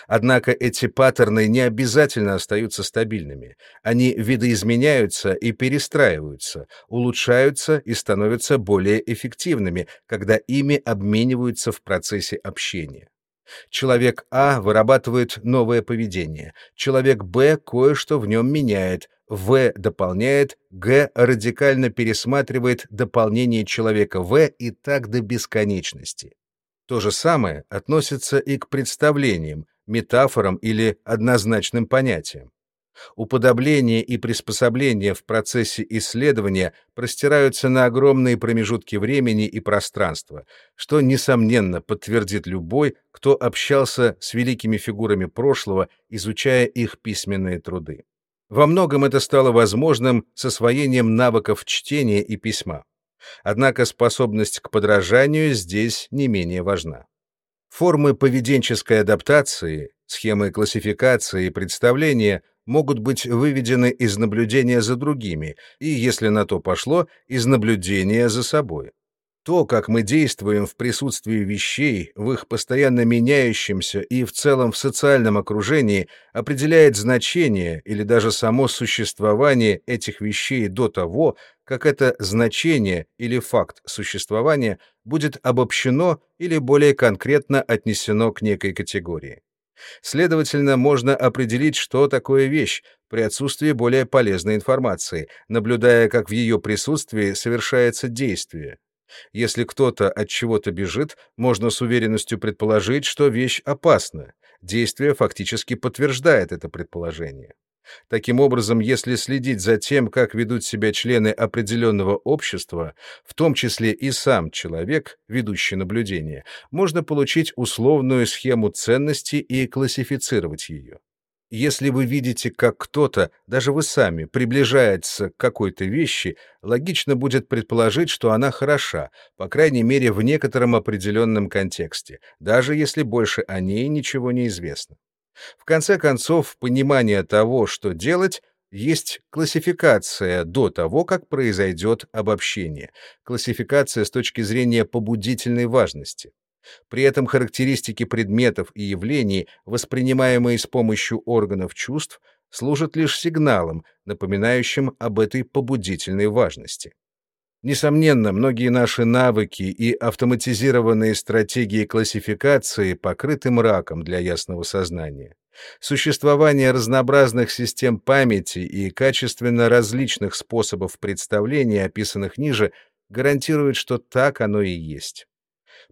Однако эти паттерны не обязательно остаются стабильными. Они видоизменяются и перестраиваются, улучшаются и становятся более эффективными, когда ими обмениваются в процессе общения. Человек А вырабатывает новое поведение, человек Б кое-что в нем меняет, В дополняет, Г радикально пересматривает дополнение человека В и так до бесконечности. То же самое относится и к представлениям, метафорам или однозначным понятиям. Уподобление и приспособление в процессе исследования простираются на огромные промежутки времени и пространства, что, несомненно, подтвердит любой, кто общался с великими фигурами прошлого, изучая их письменные труды. Во многом это стало возможным с освоением навыков чтения и письма. Однако способность к подражанию здесь не менее важна. Формы поведенческой адаптации, схемы классификации и представления могут быть выведены из наблюдения за другими и, если на то пошло, из наблюдения за собой. То, как мы действуем в присутствии вещей, в их постоянно меняющемся и в целом в социальном окружении, определяет значение или даже само существование этих вещей до того, как это значение или факт существования будет обобщено или более конкретно отнесено к некой категории. Следовательно, можно определить, что такое вещь, при отсутствии более полезной информации, наблюдая, как в ее присутствии совершается действие. Если кто-то от чего-то бежит, можно с уверенностью предположить, что вещь опасна. Действие фактически подтверждает это предположение. Таким образом, если следить за тем, как ведут себя члены определенного общества, в том числе и сам человек, ведущий наблюдение, можно получить условную схему ценностей и классифицировать ее. Если вы видите, как кто-то, даже вы сами, приближается к какой-то вещи, логично будет предположить, что она хороша, по крайней мере в некотором определенном контексте, даже если больше о ней ничего не известно. В конце концов, понимание того, что делать, есть классификация до того, как произойдет обобщение, классификация с точки зрения побудительной важности. При этом характеристики предметов и явлений, воспринимаемые с помощью органов чувств, служат лишь сигналом, напоминающим об этой побудительной важности. Несомненно, многие наши навыки и автоматизированные стратегии классификации покрыты мраком для ясного сознания. Существование разнообразных систем памяти и качественно различных способов представления, описанных ниже, гарантирует, что так оно и есть.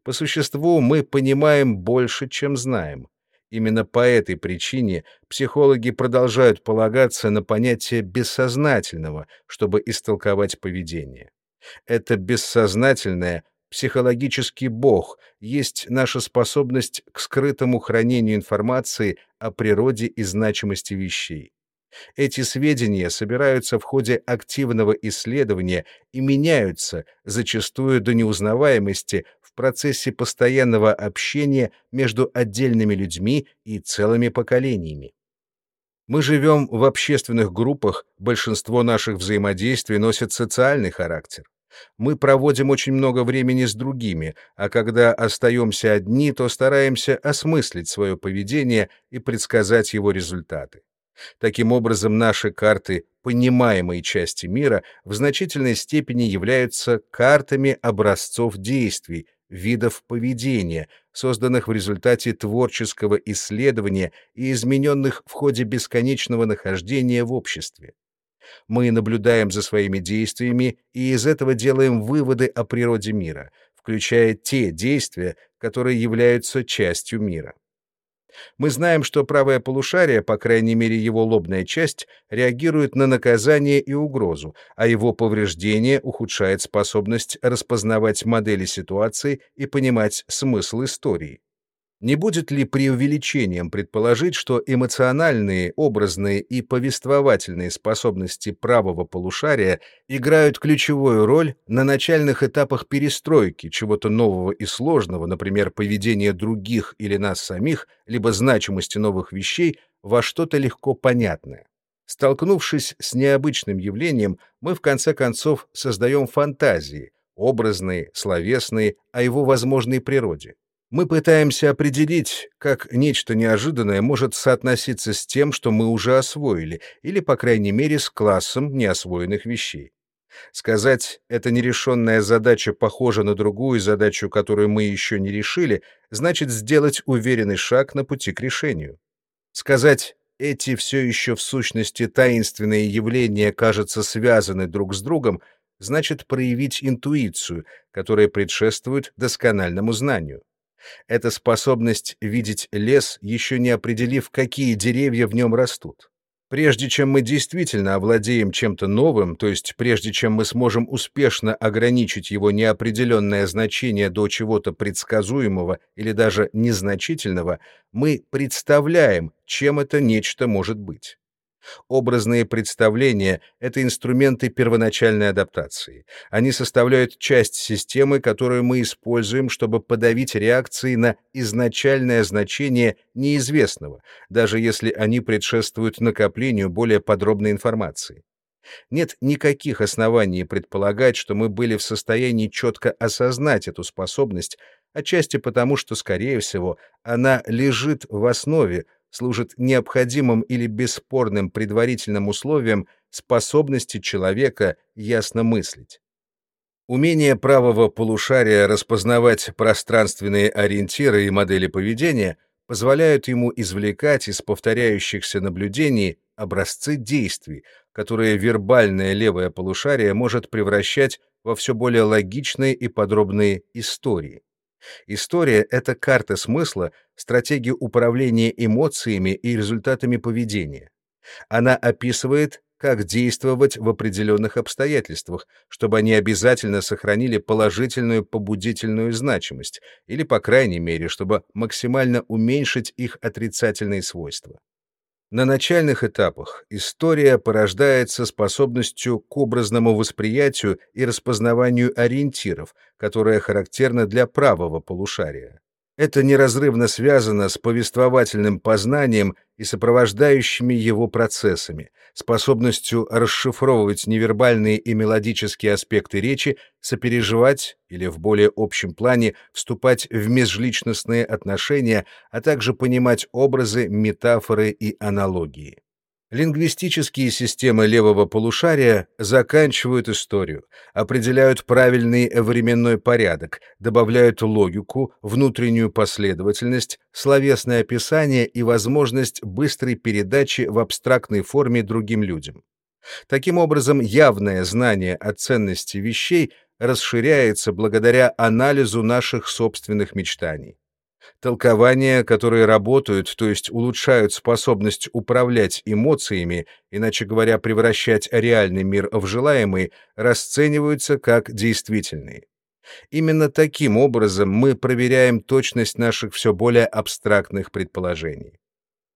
По существу мы понимаем больше, чем знаем. Именно по этой причине психологи продолжают полагаться на понятие бессознательного, чтобы истолковать поведение. Это бессознательное, психологический бог, есть наша способность к скрытому хранению информации о природе и значимости вещей. Эти сведения собираются в ходе активного исследования и меняются, зачастую до неузнаваемости, процессе постоянного общения между отдельными людьми и целыми поколениями. Мы живем в общественных группах, большинство наших взаимодействий носит социальный характер. Мы проводим очень много времени с другими, а когда остаемся одни, то стараемся осмыслить свое поведение и предсказать его результаты. Таким образом, наши карты понимаемой части мира в значительной степени являются картами образцов действий, видов поведения, созданных в результате творческого исследования и измененных в ходе бесконечного нахождения в обществе. Мы наблюдаем за своими действиями и из этого делаем выводы о природе мира, включая те действия, которые являются частью мира. Мы знаем, что правое полушарие, по крайней мере его лобная часть, реагирует на наказание и угрозу, а его повреждение ухудшает способность распознавать модели ситуации и понимать смысл истории. Не будет ли преувеличением предположить, что эмоциональные, образные и повествовательные способности правого полушария играют ключевую роль на начальных этапах перестройки чего-то нового и сложного, например, поведения других или нас самих, либо значимости новых вещей, во что-то легко понятное? Столкнувшись с необычным явлением, мы в конце концов создаем фантазии, образные, словесные, о его возможной природе. Мы пытаемся определить, как нечто неожиданное может соотноситься с тем, что мы уже освоили, или, по крайней мере, с классом неосвоенных вещей. Сказать «эта нерешенная задача похожа на другую задачу, которую мы еще не решили», значит сделать уверенный шаг на пути к решению. Сказать «эти все еще в сущности таинственные явления кажутся связаны друг с другом», значит проявить интуицию, которая предшествует доскональному знанию. Это способность видеть лес, еще не определив, какие деревья в нем растут. Прежде чем мы действительно овладеем чем-то новым, то есть прежде чем мы сможем успешно ограничить его неопределенное значение до чего-то предсказуемого или даже незначительного, мы представляем, чем это нечто может быть. Образные представления — это инструменты первоначальной адаптации. Они составляют часть системы, которую мы используем, чтобы подавить реакции на изначальное значение неизвестного, даже если они предшествуют накоплению более подробной информации. Нет никаких оснований предполагать, что мы были в состоянии четко осознать эту способность, отчасти потому, что, скорее всего, она лежит в основе, служит необходимым или бесспорным предварительным условием способности человека ясно мыслить. Умение правого полушария распознавать пространственные ориентиры и модели поведения позволяют ему извлекать из повторяющихся наблюдений образцы действий, которые вербальное левое полушарие может превращать во все более логичные и подробные истории. История — это карта смысла, стратегия управления эмоциями и результатами поведения. Она описывает, как действовать в определенных обстоятельствах, чтобы они обязательно сохранили положительную побудительную значимость, или, по крайней мере, чтобы максимально уменьшить их отрицательные свойства. На начальных этапах история порождается способностью к образному восприятию и распознаванию ориентиров, которая характерна для правого полушария. Это неразрывно связано с повествовательным познанием и сопровождающими его процессами, способностью расшифровывать невербальные и мелодические аспекты речи, сопереживать или в более общем плане вступать в межличностные отношения, а также понимать образы, метафоры и аналогии. Лингвистические системы левого полушария заканчивают историю, определяют правильный временной порядок, добавляют логику, внутреннюю последовательность, словесное описание и возможность быстрой передачи в абстрактной форме другим людям. Таким образом, явное знание о ценности вещей расширяется благодаря анализу наших собственных мечтаний. Толкования, которые работают, то есть улучшают способность управлять эмоциями, иначе говоря, превращать реальный мир в желаемый, расцениваются как действительные. Именно таким образом мы проверяем точность наших все более абстрактных предположений.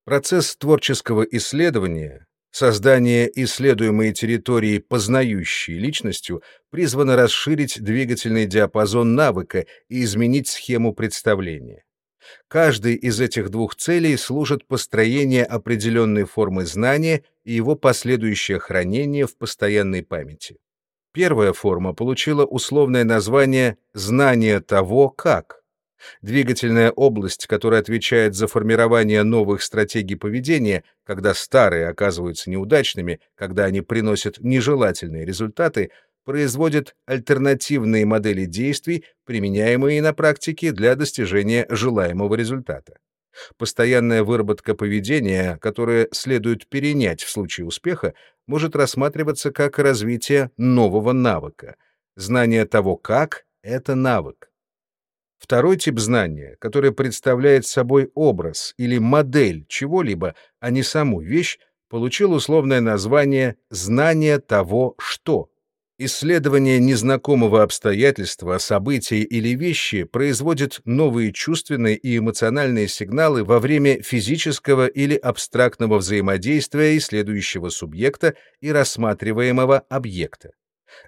Процесс творческого исследования, создание исследуемой территории, познающей личностью, призвано расширить двигательный диапазон навыка и изменить схему представления. Каждый из этих двух целей служит построению определенной формы знания и его последующее хранение в постоянной памяти. Первая форма получила условное название «знание того, как». Двигательная область, которая отвечает за формирование новых стратегий поведения, когда старые оказываются неудачными, когда они приносят нежелательные результаты, производит альтернативные модели действий, применяемые на практике для достижения желаемого результата. Постоянная выработка поведения, которое следует перенять в случае успеха, может рассматриваться как развитие нового навыка. Знание того, как — это навык. Второй тип знания, который представляет собой образ или модель чего-либо, а не саму вещь, получил условное название «знание того, что». Исследование незнакомого обстоятельства, события или вещи производит новые чувственные и эмоциональные сигналы во время физического или абстрактного взаимодействия исследующего субъекта и рассматриваемого объекта.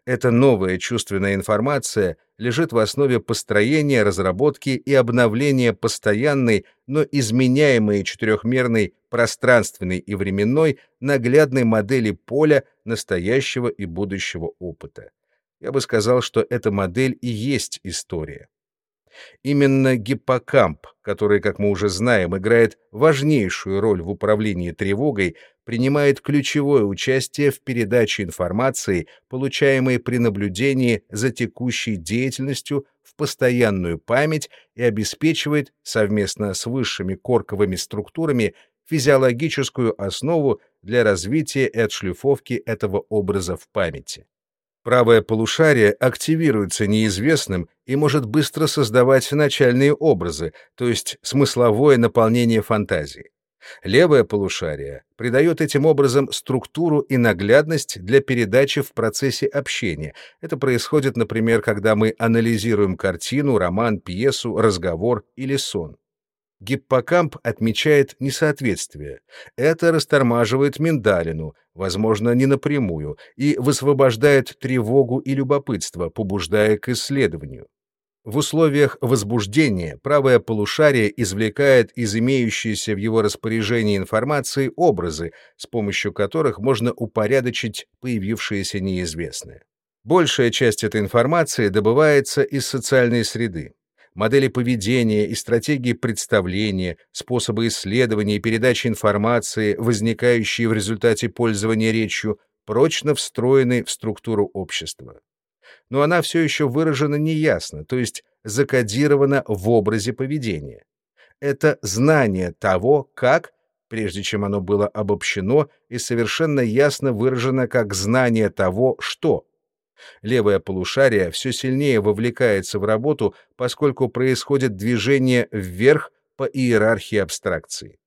Эта новая чувственная информация лежит в основе построения, разработки и обновления постоянной, но изменяемой четырехмерной пространственной и временной наглядной модели поля настоящего и будущего опыта. Я бы сказал, что эта модель и есть история. Именно гиппокамп, который, как мы уже знаем, играет важнейшую роль в управлении тревогой, принимает ключевое участие в передаче информации, получаемой при наблюдении за текущей деятельностью в постоянную память и обеспечивает совместно с высшими корковыми структурами физиологическую основу для развития и отшлифовки этого образа в памяти. Правое полушарие активируется неизвестным и может быстро создавать начальные образы, то есть смысловое наполнение фантазии. Левое полушарие придает этим образом структуру и наглядность для передачи в процессе общения. Это происходит, например, когда мы анализируем картину, роман, пьесу, разговор или сон. Гиппокамп отмечает несоответствие. Это растормаживает миндалину, возможно, не напрямую, и высвобождает тревогу и любопытство, побуждая к исследованию. В условиях возбуждения правое полушарие извлекает из имеющейся в его распоряжении информации образы, с помощью которых можно упорядочить появившееся неизвестное. Большая часть этой информации добывается из социальной среды. Модели поведения и стратегии представления, способы исследования и передачи информации, возникающие в результате пользования речью, прочно встроены в структуру общества но она все еще выражена неясно, то есть закодирована в образе поведения. Это знание того, как, прежде чем оно было обобщено и совершенно ясно выражено как знание того, что. Левое полушарие все сильнее вовлекается в работу, поскольку происходит движение вверх по иерархии абстракции.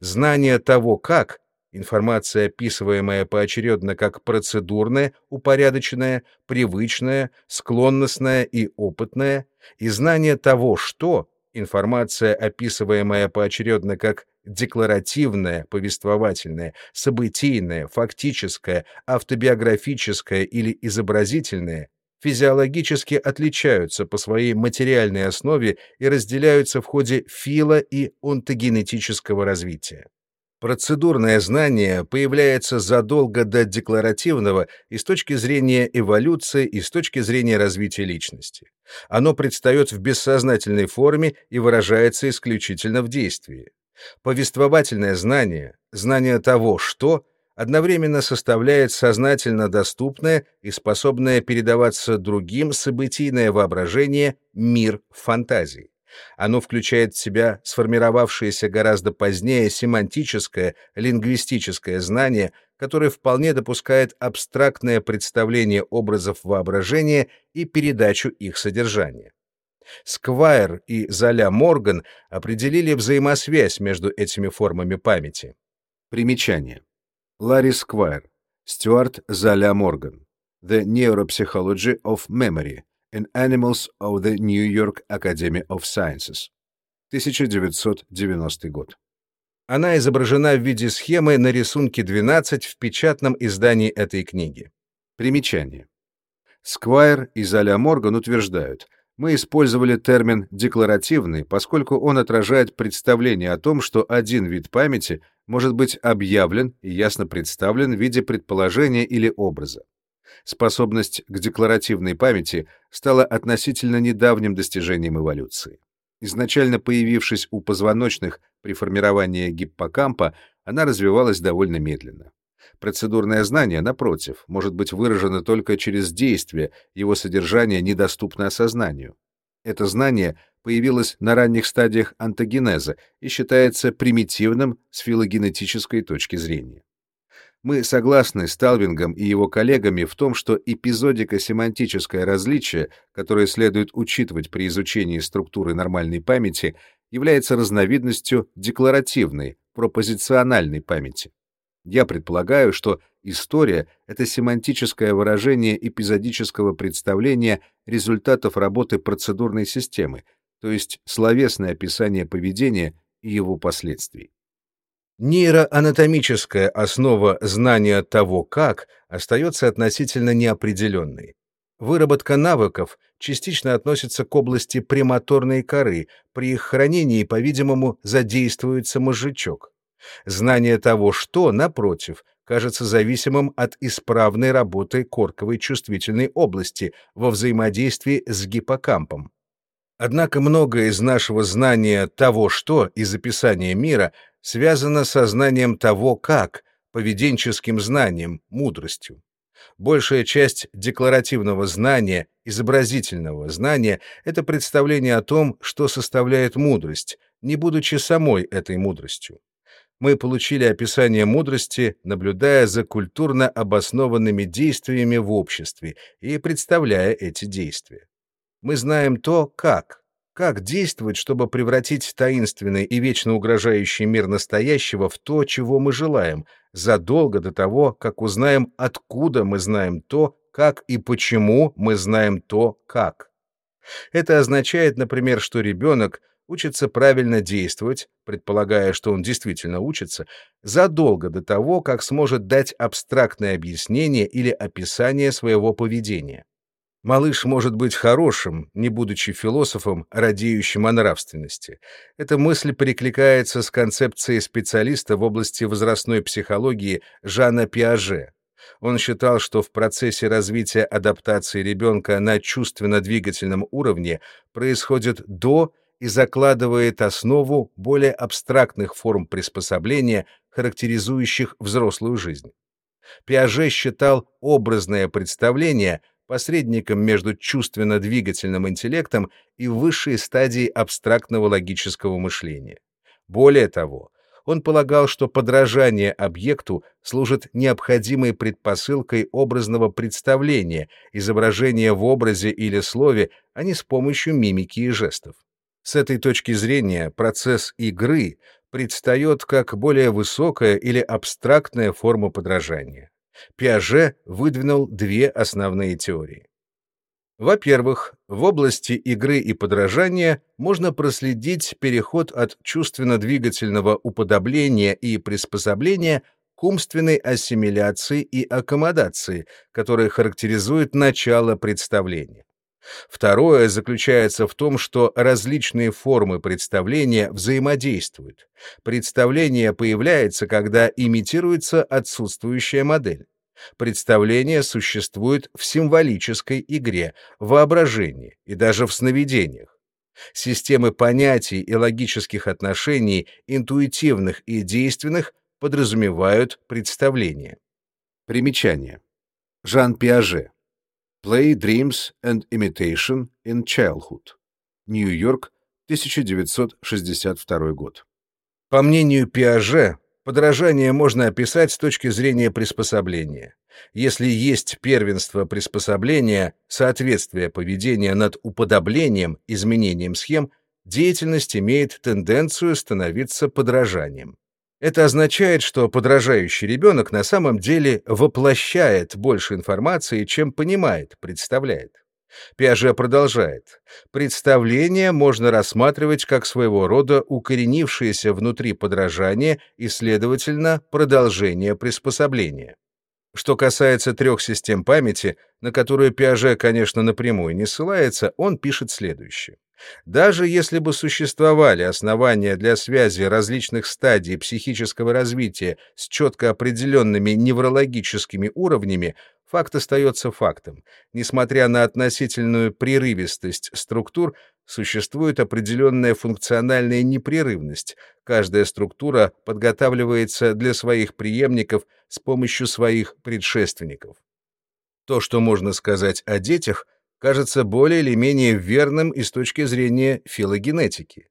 Знание того, как, Информация, описываемая поочередно как процедурная, упорядоченная, привычная, склонностная и опытная, и знание того, что информация, описываемая поочередно как декларативная, повествовательная, событийная, фактическая, автобиографическая или изобразительная, физиологически отличаются по своей материальной основе и разделяются в ходе фило- и онтогенетического развития. Процедурное знание появляется задолго до декларативного и с точки зрения эволюции, и с точки зрения развития личности. Оно предстает в бессознательной форме и выражается исключительно в действии. Повествовательное знание, знание того, что, одновременно составляет сознательно доступное и способное передаваться другим событийное воображение мир фантазий. Оно включает в себя сформировавшееся гораздо позднее семантическое, лингвистическое знание, которое вполне допускает абстрактное представление образов воображения и передачу их содержания. Сквайр и Золя Морган определили взаимосвязь между этими формами памяти. Примечание. Ларри Сквайр, Стюарт Золя Морган. The Neuropsychology of Memory in Animals of the New York Academy of Sciences. 1990 год. Она изображена в виде схемы на рисунке 12 в печатном издании этой книги. Примечание. Сквайр и Золя Морган утверждают, мы использовали термин «декларативный», поскольку он отражает представление о том, что один вид памяти может быть объявлен и ясно представлен в виде предположения или образа. Способность к декларативной памяти стала относительно недавним достижением эволюции. Изначально появившись у позвоночных при формировании гиппокампа, она развивалась довольно медленно. Процедурное знание, напротив, может быть выражено только через действие, его содержание недоступно осознанию. Это знание появилось на ранних стадиях антогенеза и считается примитивным с филогенетической точки зрения. Мы согласны с Талвингом и его коллегами в том, что эпизодико-семантическое различие, которое следует учитывать при изучении структуры нормальной памяти, является разновидностью декларативной, пропозициональной памяти. Я предполагаю, что история — это семантическое выражение эпизодического представления результатов работы процедурной системы, то есть словесное описание поведения и его последствий. Нейроанатомическая основа знания того, как, остается относительно неопределенной. Выработка навыков частично относится к области премоторной коры, при их хранении, по-видимому, задействуется мозжечок. Знание того, что, напротив, кажется зависимым от исправной работы корковой чувствительной области во взаимодействии с гиппокампом. Однако многое из нашего знания того, что из описания мира связано со знанием того, как, поведенческим знанием, мудростью. Большая часть декларативного знания, изобразительного знания — это представление о том, что составляет мудрость, не будучи самой этой мудростью. Мы получили описание мудрости, наблюдая за культурно обоснованными действиями в обществе и представляя эти действия. Мы знаем то, как, как действовать, чтобы превратить таинственный и вечно угрожающий мир настоящего в то, чего мы желаем, задолго до того, как узнаем, откуда мы знаем то, как и почему мы знаем то, как. Это означает, например, что ребенок учится правильно действовать, предполагая, что он действительно учится, задолго до того, как сможет дать абстрактное объяснение или описание своего поведения. Малыш может быть хорошим, не будучи философом, радеющим о нравственности. Эта мысль перекликается с концепцией специалиста в области возрастной психологии Жана Пиаже. Он считал, что в процессе развития адаптации ребенка на чувственно-двигательном уровне происходит до и закладывает основу более абстрактных форм приспособления, характеризующих взрослую жизнь. Пиаже считал образное представление – посредником между чувственно-двигательным интеллектом и высшей стадией абстрактного логического мышления. Более того, он полагал, что подражание объекту служит необходимой предпосылкой образного представления, изображения в образе или слове, а не с помощью мимики и жестов. С этой точки зрения процесс игры предстает как более высокая или абстрактная форма подражания. Пиаже выдвинул две основные теории. Во-первых, в области игры и подражания можно проследить переход от чувственно-двигательного уподобления и приспособления к умственной ассимиляции и аккомодации, которые характеризуют начало представления. Второе заключается в том, что различные формы представления взаимодействуют. Представление появляется, когда имитируется отсутствующая модель. Представление существует в символической игре, воображении и даже в сновидениях. Системы понятий и логических отношений, интуитивных и действенных, подразумевают представление. Примечание. Жан Пиаже. Play, Dreams and Imitation in Childhood. Нью-Йорк, 1962 год. По мнению Пиаже, подражание можно описать с точки зрения приспособления. Если есть первенство приспособления, соответствие поведения над уподоблением, изменением схем, деятельность имеет тенденцию становиться подражанием. Это означает, что подражающий ребенок на самом деле воплощает больше информации, чем понимает, представляет. Пиаже продолжает. Представление можно рассматривать как своего рода укоренившееся внутри подражание и, следовательно, продолжение приспособления. Что касается трех систем памяти, на которые Пиаже, конечно, напрямую не ссылается, он пишет следующее. Даже если бы существовали основания для связи различных стадий психического развития с четко определенными неврологическими уровнями, факт остается фактом. Несмотря на относительную прерывистость структур, существует определенная функциональная непрерывность. Каждая структура подготавливается для своих преемников с помощью своих предшественников. То, что можно сказать о детях, кажется более или менее верным и с точки зрения филогенетики.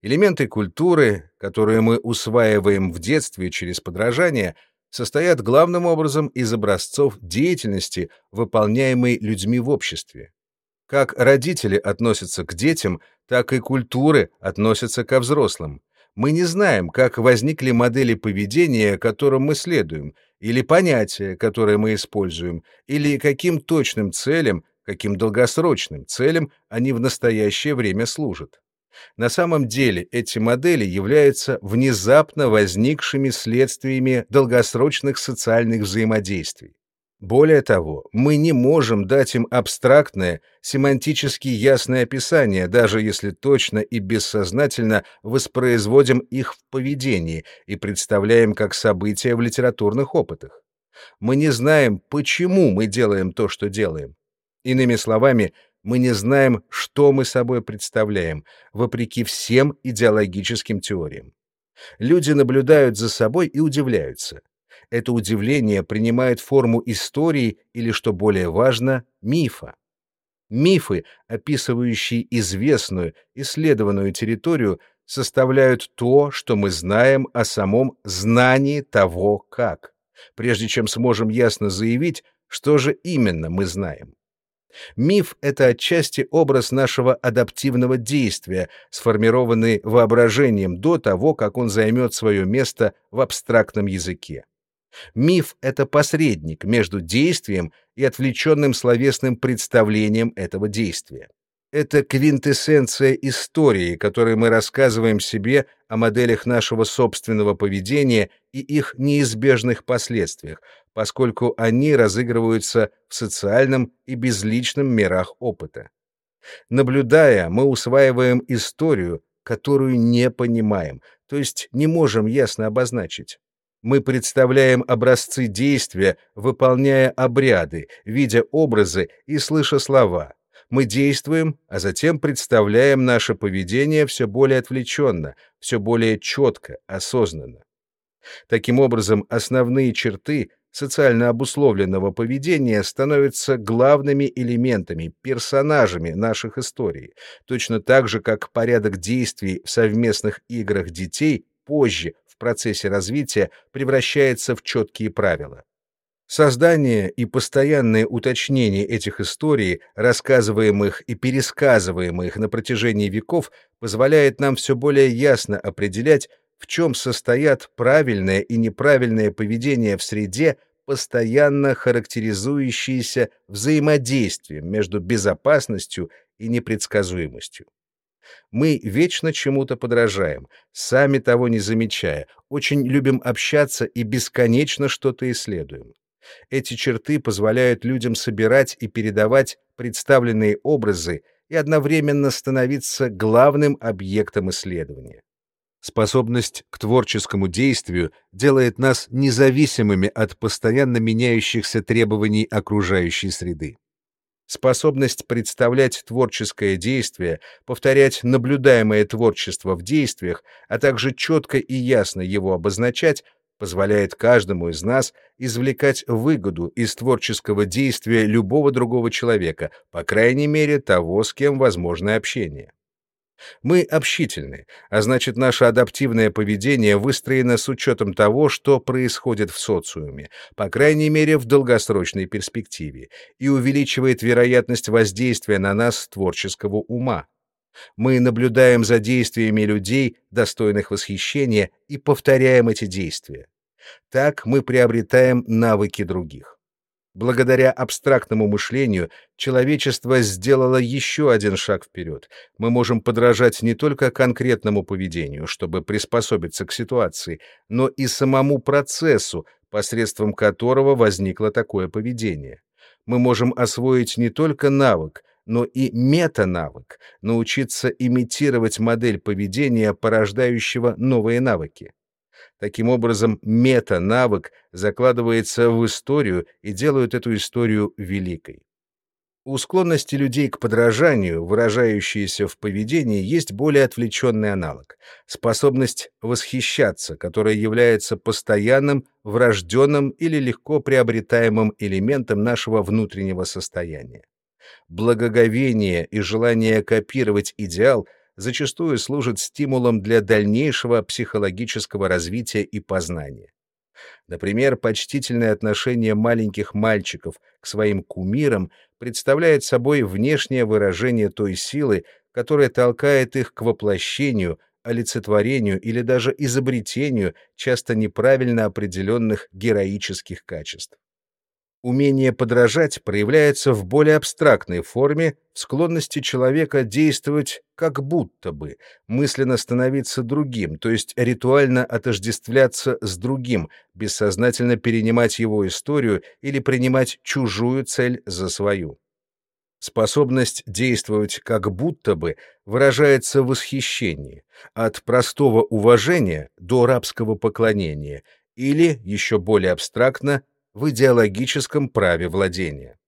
Элементы культуры, которые мы усваиваем в детстве через подражание, состоят главным образом из образцов деятельности, выполняемой людьми в обществе. Как родители относятся к детям, так и культуры относятся ко взрослым. Мы не знаем, как возникли модели поведения, которым мы следуем, или понятия, которые мы используем, или каким точным целям каким долгосрочным целям они в настоящее время служат. На самом деле эти модели являются внезапно возникшими следствиями долгосрочных социальных взаимодействий. Более того, мы не можем дать им абстрактное, семантически ясное описание, даже если точно и бессознательно воспроизводим их в поведении и представляем как события в литературных опытах. Мы не знаем, почему мы делаем то, что делаем. Иными словами, мы не знаем, что мы собой представляем, вопреки всем идеологическим теориям. Люди наблюдают за собой и удивляются. Это удивление принимает форму истории или, что более важно, мифа. Мифы, описывающие известную, исследованную территорию, составляют то, что мы знаем о самом знании того, как, прежде чем сможем ясно заявить, что же именно мы знаем. Миф — это отчасти образ нашего адаптивного действия, сформированный воображением до того, как он займет свое место в абстрактном языке. Миф — это посредник между действием и отвлеченным словесным представлением этого действия. Это квинтэссенция истории, которой мы рассказываем себе о моделях нашего собственного поведения и их неизбежных последствиях, поскольку они разыгрываются в социальном и безличном мирах опыта. Наблюдая, мы усваиваем историю, которую не понимаем, то есть не можем ясно обозначить. Мы представляем образцы действия, выполняя обряды, видя образы и слыша слова. Мы действуем, а затем представляем наше поведение все более отвлеченно, все более четко, осознанно. Таким образом, основные черты социально обусловленного поведения становятся главными элементами, персонажами наших историй, точно так же, как порядок действий в совместных играх детей позже в процессе развития превращается в четкие правила. Создание и постоянное уточнение этих историй, рассказываемых и пересказываемых на протяжении веков, позволяет нам все более ясно определять, в чем состоят правильное и неправильное поведение в среде, постоянно характеризующиеся взаимодействием между безопасностью и непредсказуемостью. Мы вечно чему-то подражаем, сами того не замечая, очень любим общаться и бесконечно что-то исследуем. Эти черты позволяют людям собирать и передавать представленные образы и одновременно становиться главным объектом исследования. Способность к творческому действию делает нас независимыми от постоянно меняющихся требований окружающей среды. Способность представлять творческое действие, повторять наблюдаемое творчество в действиях, а также четко и ясно его обозначать, позволяет каждому из нас извлекать выгоду из творческого действия любого другого человека, по крайней мере того, с кем возможно общение. Мы общительны, а значит наше адаптивное поведение выстроено с учетом того, что происходит в социуме, по крайней мере в долгосрочной перспективе, и увеличивает вероятность воздействия на нас творческого ума. Мы наблюдаем за действиями людей, достойных восхищения, и повторяем эти действия. Так мы приобретаем навыки других. Благодаря абстрактному мышлению человечество сделало еще один шаг вперед. Мы можем подражать не только конкретному поведению, чтобы приспособиться к ситуации, но и самому процессу, посредством которого возникло такое поведение. Мы можем освоить не только навык, но и метанавык, научиться имитировать модель поведения, порождающего новые навыки. Таким образом, мета-навык закладывается в историю и делает эту историю великой. У склонности людей к подражанию, выражающейся в поведении, есть более отвлеченный аналог — способность восхищаться, которая является постоянным, врожденным или легко приобретаемым элементом нашего внутреннего состояния. Благоговение и желание копировать идеал — зачастую служит стимулом для дальнейшего психологического развития и познания. Например, почтительное отношение маленьких мальчиков к своим кумирам представляет собой внешнее выражение той силы, которая толкает их к воплощению, олицетворению или даже изобретению часто неправильно определенных героических качеств. Умение подражать проявляется в более абстрактной форме в склонности человека действовать как будто бы, мысленно становиться другим, то есть ритуально отождествляться с другим, бессознательно перенимать его историю или принимать чужую цель за свою. Способность действовать как будто бы выражается в восхищении, от простого уважения до рабского поклонения, или, еще более абстрактно, в идеологическом праве владения.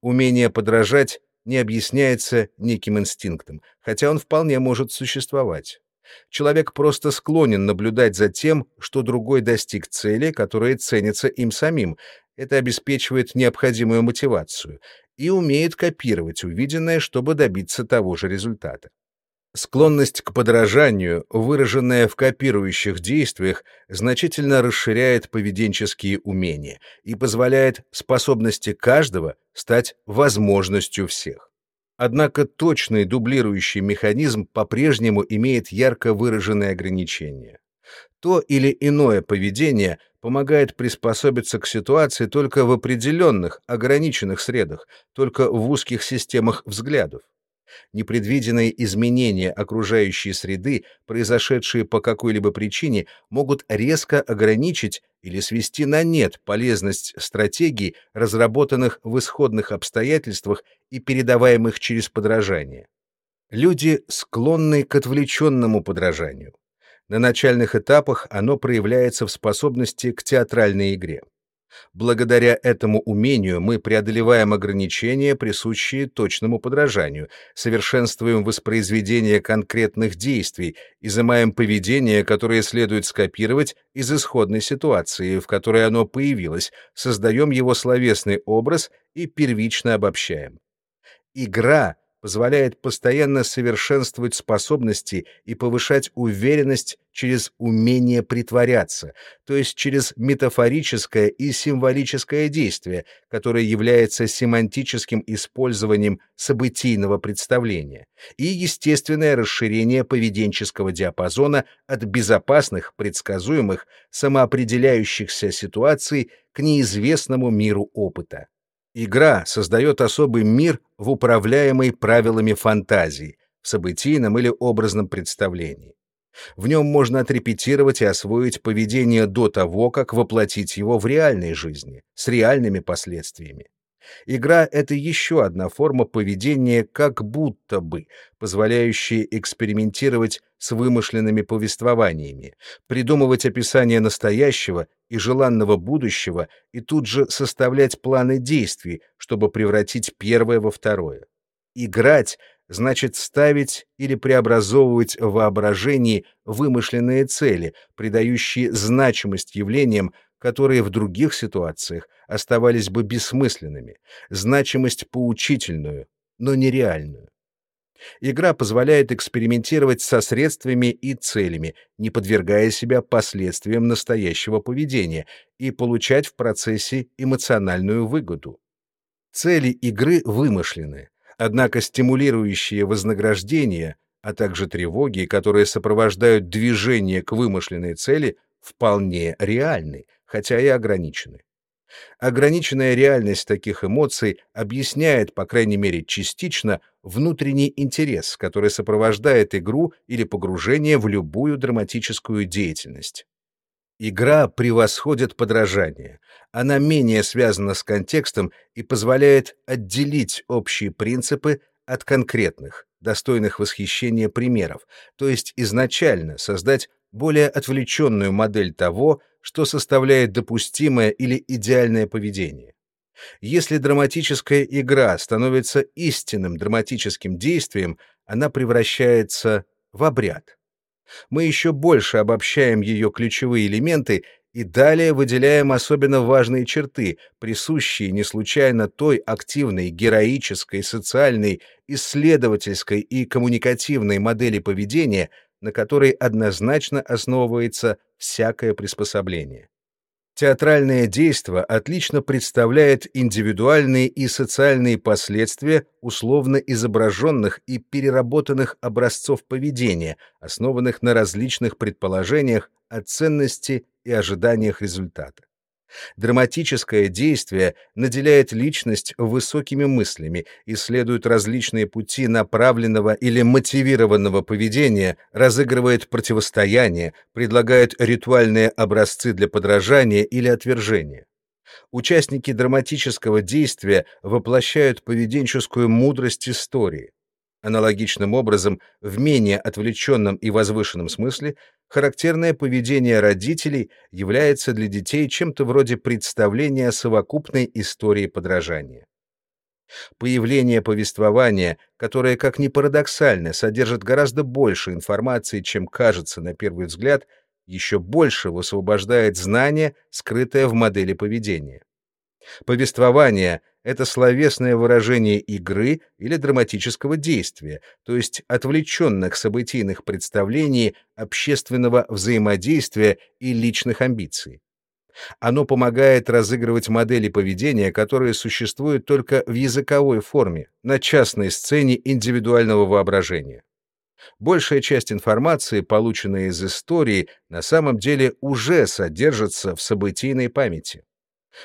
Умение подражать не объясняется неким инстинктом, хотя он вполне может существовать. Человек просто склонен наблюдать за тем, что другой достиг цели, которая ценится им самим. Это обеспечивает необходимую мотивацию и умеет копировать увиденное, чтобы добиться того же результата. Склонность к подражанию, выраженная в копирующих действиях, значительно расширяет поведенческие умения и позволяет способности каждого стать возможностью всех. Однако точный дублирующий механизм по-прежнему имеет ярко выраженные ограничения. То или иное поведение помогает приспособиться к ситуации только в определенных, ограниченных средах, только в узких системах взглядов. Непредвиденные изменения окружающей среды, произошедшие по какой-либо причине, могут резко ограничить или свести на нет полезность стратегий, разработанных в исходных обстоятельствах и передаваемых через подражание. Люди склонны к отвлеченному подражанию. На начальных этапах оно проявляется в способности к театральной игре. Благодаря этому умению мы преодолеваем ограничения, присущие точному подражанию, совершенствуем воспроизведение конкретных действий, изымаем поведение, которое следует скопировать из исходной ситуации, в которой оно появилось, создаем его словесный образ и первично обобщаем. Игра позволяет постоянно совершенствовать способности и повышать уверенность через умение притворяться, то есть через метафорическое и символическое действие, которое является семантическим использованием событийного представления, и естественное расширение поведенческого диапазона от безопасных, предсказуемых, самоопределяющихся ситуаций к неизвестному миру опыта. Игра создает особый мир в управляемой правилами фантазии, в событийном или образном представлении. В нем можно отрепетировать и освоить поведение до того, как воплотить его в реальной жизни, с реальными последствиями. Игра — это еще одна форма поведения как будто бы, позволяющая экспериментировать с вымышленными повествованиями, придумывать описание настоящего и желанного будущего и тут же составлять планы действий, чтобы превратить первое во второе. Играть значит ставить или преобразовывать в воображении вымышленные цели, придающие значимость явлениям, которые в других ситуациях оставались бы бессмысленными, значимость поучительную, но нереальную. Игра позволяет экспериментировать со средствами и целями, не подвергая себя последствиям настоящего поведения, и получать в процессе эмоциональную выгоду. Цели игры вымышлены, однако стимулирующие вознаграждение, а также тревоги, которые сопровождают движение к вымышленной цели, вполне реальны, хотя и ограничены. Ограниченная реальность таких эмоций объясняет, по крайней мере частично, внутренний интерес, который сопровождает игру или погружение в любую драматическую деятельность. Игра превосходит подражание. Она менее связана с контекстом и позволяет отделить общие принципы от конкретных, достойных восхищения примеров, то есть изначально создать более отвлеченную модель того, что составляет допустимое или идеальное поведение. Если драматическая игра становится истинным драматическим действием, она превращается в обряд. Мы еще больше обобщаем ее ключевые элементы и далее выделяем особенно важные черты, присущие не случайно той активной, героической, социальной, исследовательской и коммуникативной модели поведения, на которой однозначно основывается всякое приспособление. Театральное действо отлично представляет индивидуальные и социальные последствия условно изображенных и переработанных образцов поведения, основанных на различных предположениях о ценности и ожиданиях результата. Драматическое действие наделяет личность высокими мыслями, исследует различные пути направленного или мотивированного поведения, разыгрывает противостояние, предлагает ритуальные образцы для подражания или отвержения. Участники драматического действия воплощают поведенческую мудрость истории. Аналогичным образом, в менее отвлеченном и возвышенном смысле, характерное поведение родителей является для детей чем-то вроде представления о совокупной истории подражания. Появление повествования, которое, как ни парадоксально, содержит гораздо больше информации, чем кажется на первый взгляд, еще больше высвобождает знание, скрытое в модели поведения. Повествование — это словесное выражение игры или драматического действия, то есть отвлеченных событийных представлений, общественного взаимодействия и личных амбиций. Оно помогает разыгрывать модели поведения, которые существуют только в языковой форме, на частной сцене индивидуального воображения. Большая часть информации, полученная из истории, на самом деле уже содержится в событийной памяти.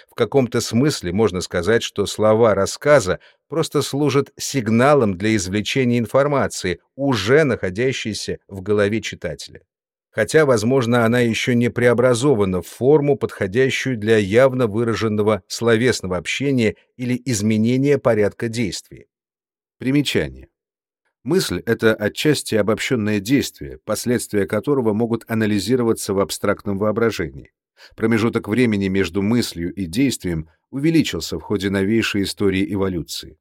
В каком-то смысле можно сказать, что слова рассказа просто служат сигналом для извлечения информации, уже находящейся в голове читателя. Хотя, возможно, она еще не преобразована в форму, подходящую для явно выраженного словесного общения или изменения порядка действий. Примечание. Мысль — это отчасти обобщенное действие, последствия которого могут анализироваться в абстрактном воображении. Промежуток времени между мыслью и действием увеличился в ходе новейшей истории эволюции.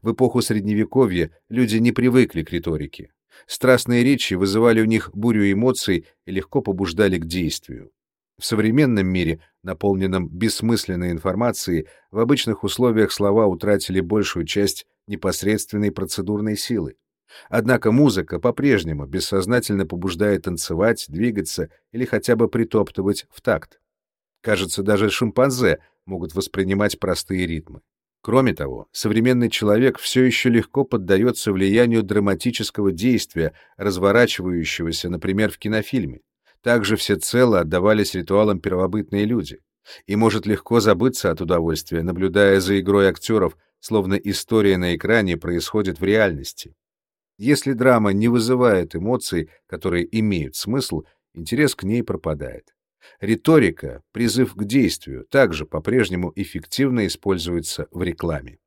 В эпоху Средневековья люди не привыкли к риторике. Страстные речи вызывали у них бурю эмоций и легко побуждали к действию. В современном мире, наполненном бессмысленной информацией, в обычных условиях слова утратили большую часть непосредственной процедурной силы. Однако музыка по-прежнему бессознательно побуждает танцевать, двигаться или хотя бы притоптывать в такт. Кажется, даже шимпанзе могут воспринимать простые ритмы. Кроме того, современный человек все еще легко поддается влиянию драматического действия, разворачивающегося, например, в кинофильме. Также всецело отдавались ритуалам первобытные люди. И может легко забыться от удовольствия, наблюдая за игрой актеров, словно история на экране происходит в реальности. Если драма не вызывает эмоций, которые имеют смысл, интерес к ней пропадает. Риторика, призыв к действию, также по-прежнему эффективно используется в рекламе.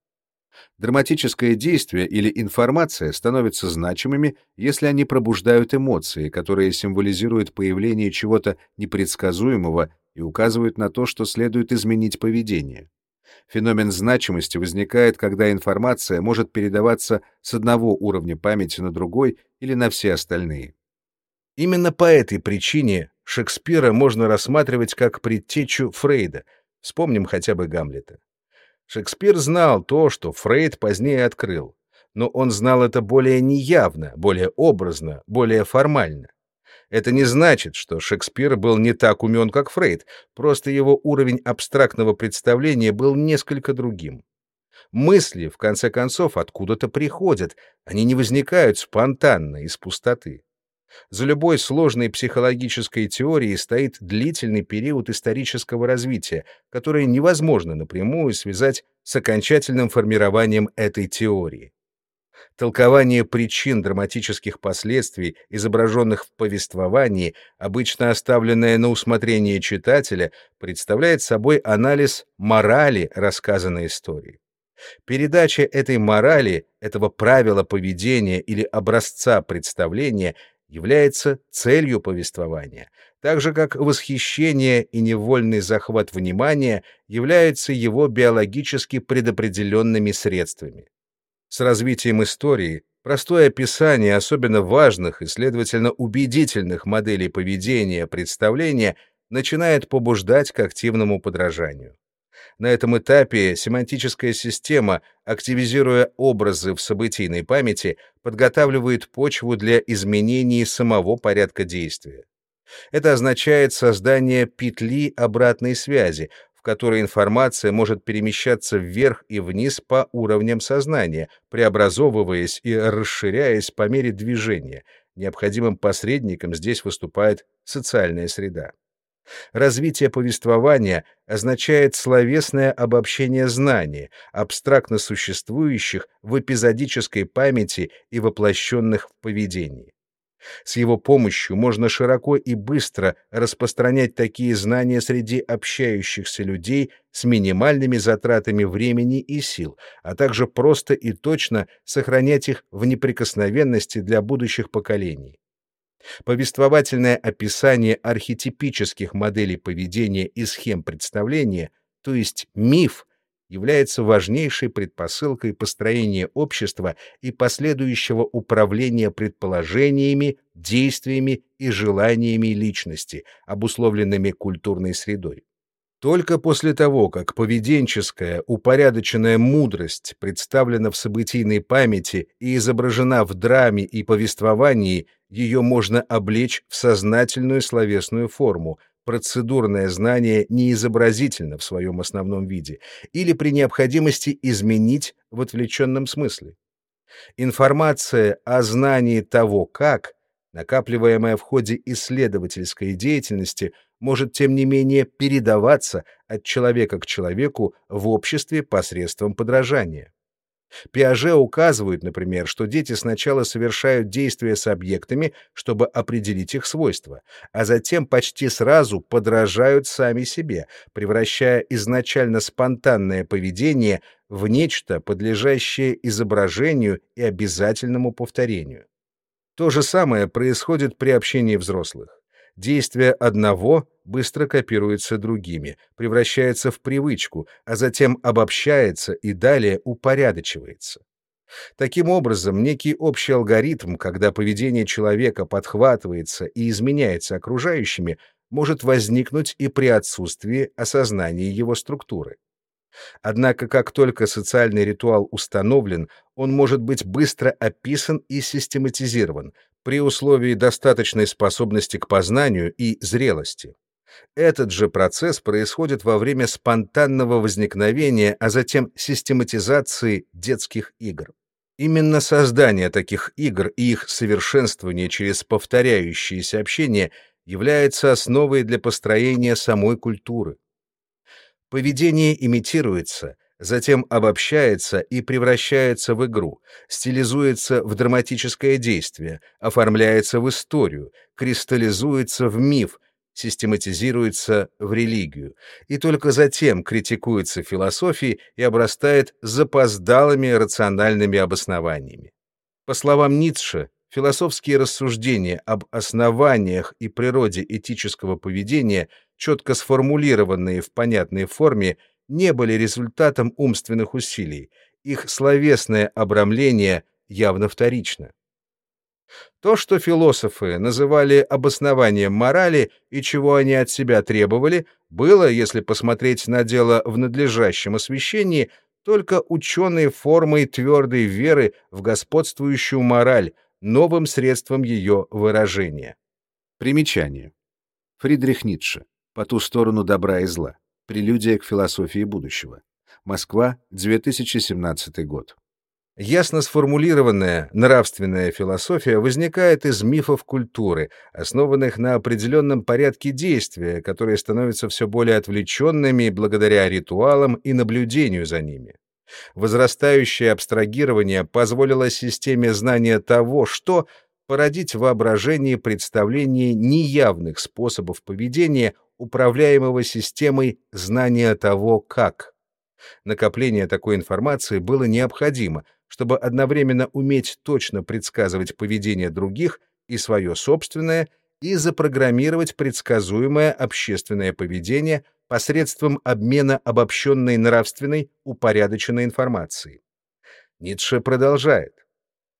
Драматическое действие или информация становятся значимыми, если они пробуждают эмоции, которые символизируют появление чего-то непредсказуемого и указывают на то, что следует изменить поведение. Феномен значимости возникает, когда информация может передаваться с одного уровня памяти на другой или на все остальные. Именно по этой причине Шекспира можно рассматривать как предтечу Фрейда, вспомним хотя бы Гамлета. Шекспир знал то, что Фрейд позднее открыл, но он знал это более неявно, более образно, более формально. Это не значит, что Шекспир был не так умен, как Фрейд, просто его уровень абстрактного представления был несколько другим. Мысли, в конце концов, откуда-то приходят, они не возникают спонтанно, из пустоты. За любой сложной психологической теорией стоит длительный период исторического развития, который невозможно напрямую связать с окончательным формированием этой теории. Толкование причин драматических последствий, изображенных в повествовании, обычно оставленное на усмотрение читателя, представляет собой анализ морали рассказанной истории. Передача этой морали, этого правила поведения или образца представления является целью повествования, так же как восхищение и невольный захват внимания являются его биологически предопределенными средствами. С развитием истории простое описание особенно важных и, следовательно, убедительных моделей поведения представления начинает побуждать к активному подражанию. На этом этапе семантическая система, активизируя образы в событийной памяти, подготавливает почву для изменений самого порядка действия. Это означает создание петли обратной связи, которой информация может перемещаться вверх и вниз по уровням сознания, преобразовываясь и расширяясь по мере движения. Необходимым посредником здесь выступает социальная среда. Развитие повествования означает словесное обобщение знаний, абстрактно существующих в эпизодической памяти и воплощенных в поведении. С его помощью можно широко и быстро распространять такие знания среди общающихся людей с минимальными затратами времени и сил, а также просто и точно сохранять их в неприкосновенности для будущих поколений. Повествовательное описание архетипических моделей поведения и схем представления, то есть миф, является важнейшей предпосылкой построения общества и последующего управления предположениями, действиями и желаниями личности, обусловленными культурной средой. Только после того, как поведенческая, упорядоченная мудрость представлена в событийной памяти и изображена в драме и повествовании, ее можно облечь в сознательную словесную форму, процедурное знание неизобразительно в своем основном виде, или при необходимости изменить в отвлеченном смысле. Информация о знании того, как, накапливаемое в ходе исследовательской деятельности, может тем не менее передаваться от человека к человеку в обществе посредством подражания. Пиаже указывает, например, что дети сначала совершают действия с объектами, чтобы определить их свойства, а затем почти сразу подражают сами себе, превращая изначально спонтанное поведение в нечто, подлежащее изображению и обязательному повторению. То же самое происходит при общении взрослых. Действие одного быстро копируется другими, превращается в привычку, а затем обобщается и далее упорядочивается. Таким образом, некий общий алгоритм, когда поведение человека подхватывается и изменяется окружающими, может возникнуть и при отсутствии осознания его структуры. Однако, как только социальный ритуал установлен, он может быть быстро описан и систематизирован, при условии достаточной способности к познанию и зрелости. Этот же процесс происходит во время спонтанного возникновения, а затем систематизации детских игр. Именно создание таких игр и их совершенствование через повторяющиеся общения является основой для построения самой культуры. Поведение имитируется, затем обобщается и превращается в игру, стилизуется в драматическое действие, оформляется в историю, кристаллизуется в миф, систематизируется в религию, и только затем критикуется философией и обрастает запоздалыми рациональными обоснованиями. По словам Ницше, философские рассуждения об основаниях и природе этического поведения, четко сформулированные в понятной форме, не были результатом умственных усилий, их словесное обрамление явно вторично. То, что философы называли обоснованием морали и чего они от себя требовали, было, если посмотреть на дело в надлежащем освещении, только ученой формой твердой веры в господствующую мораль, новым средством ее выражения. Примечание. Фридрих Ницше. По ту сторону добра и зла. Прелюдия к философии будущего. Москва, 2017 год. Ясно сформулированная нравственная философия возникает из мифов культуры, основанных на определенном порядке действия, которые становятся все более отвлеченными благодаря ритуалам и наблюдению за ними. Возрастающее абстрагирование позволило системе знания того, что породить в воображении представление неявных способов поведения управляемого системой знания того, как. Накопление такой информации было необходимо, чтобы одновременно уметь точно предсказывать поведение других и свое собственное, и запрограммировать предсказуемое общественное поведение посредством обмена обобщенной нравственной упорядоченной информацией. Ницше продолжает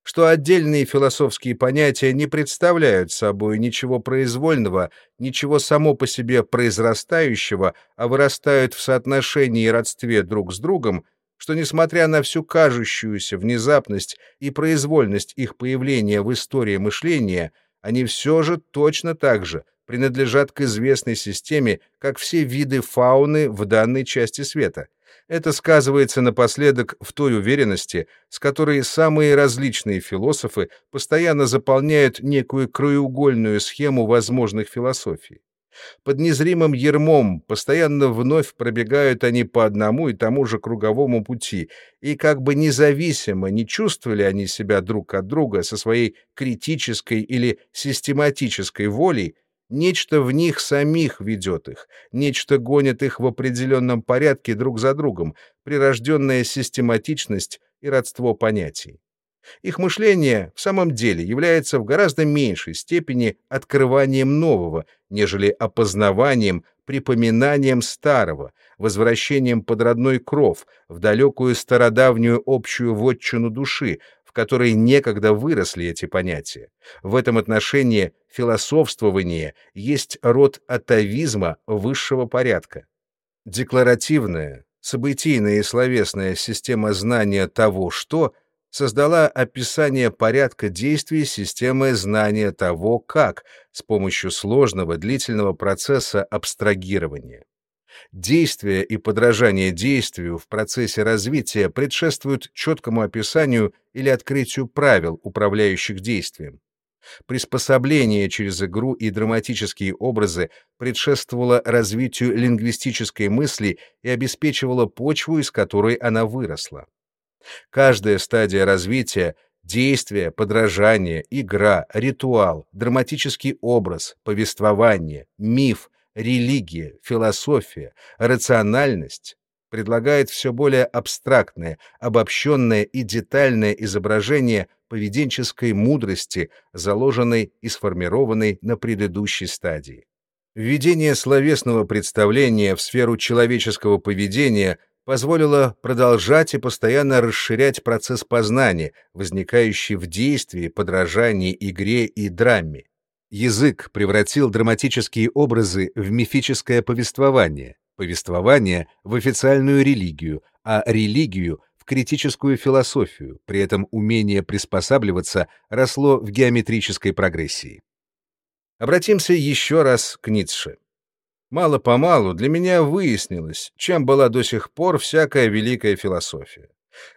что отдельные философские понятия не представляют собой ничего произвольного, ничего само по себе произрастающего, а вырастают в соотношении и родстве друг с другом, что, несмотря на всю кажущуюся внезапность и произвольность их появления в истории мышления, они все же точно так же принадлежат к известной системе, как все виды фауны в данной части света — это сказывается напоследок в той уверенности, с которой самые различные философы постоянно заполняют некую краеугольную схему возможных философий. Под незримым ермом постоянно вновь пробегают они по одному и тому же круговому пути, и как бы независимо не чувствовали они себя друг от друга со своей критической или систематической волей, Нечто в них самих ведет их, нечто гонит их в определенном порядке друг за другом, прирожденная систематичность и родство понятий. Их мышление в самом деле является в гораздо меньшей степени открыванием нового, нежели опознаванием, припоминанием старого, возвращением под родной кров, в далекую стародавнюю общую вотчину души, которой некогда выросли эти понятия. В этом отношении философствование есть род атовизма высшего порядка. Декларативная, событийная и словесная система знания того, что создала описание порядка действий системы знания того, как, с помощью сложного длительного процесса абстрагирования. Действие и подражание действию в процессе развития предшествуют четкому описанию или открытию правил, управляющих действием. Приспособление через игру и драматические образы предшествовало развитию лингвистической мысли и обеспечивало почву, из которой она выросла. Каждая стадия развития — действие, подражание, игра, ритуал, драматический образ, повествование, миф, религия, философия, рациональность предлагает все более абстрактное, обобщенное и детальное изображение поведенческой мудрости, заложенной и сформированной на предыдущей стадии. Введение словесного представления в сферу человеческого поведения позволило продолжать и постоянно расширять процесс познания, возникающий в действии, подражании, игре и драме. Язык превратил драматические образы в мифическое повествование, повествование — в официальную религию, а религию критическую философию, при этом умение приспосабливаться росло в геометрической прогрессии. Обратимся еще раз к Ницше. Мало-помалу для меня выяснилось, чем была до сих пор всякая великая философия.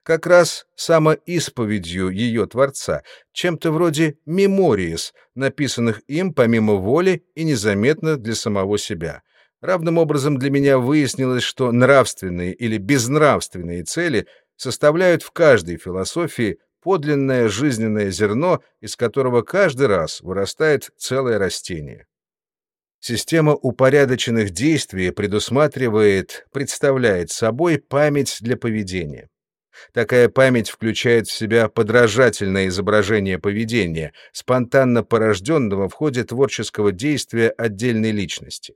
Как раз самоисповедью ее творца, чем-то вроде мемориес, написанных им помимо воли и незаметно для самого себя. Равным образом для меня выяснилось, что нравственные или безнравственные цели составляют в каждой философии подлинное жизненное зерно, из которого каждый раз вырастает целое растение. Система упорядоченных действий предусматривает, представляет собой память для поведения. Такая память включает в себя подражательное изображение поведения, спонтанно порожденного в ходе творческого действия отдельной личности.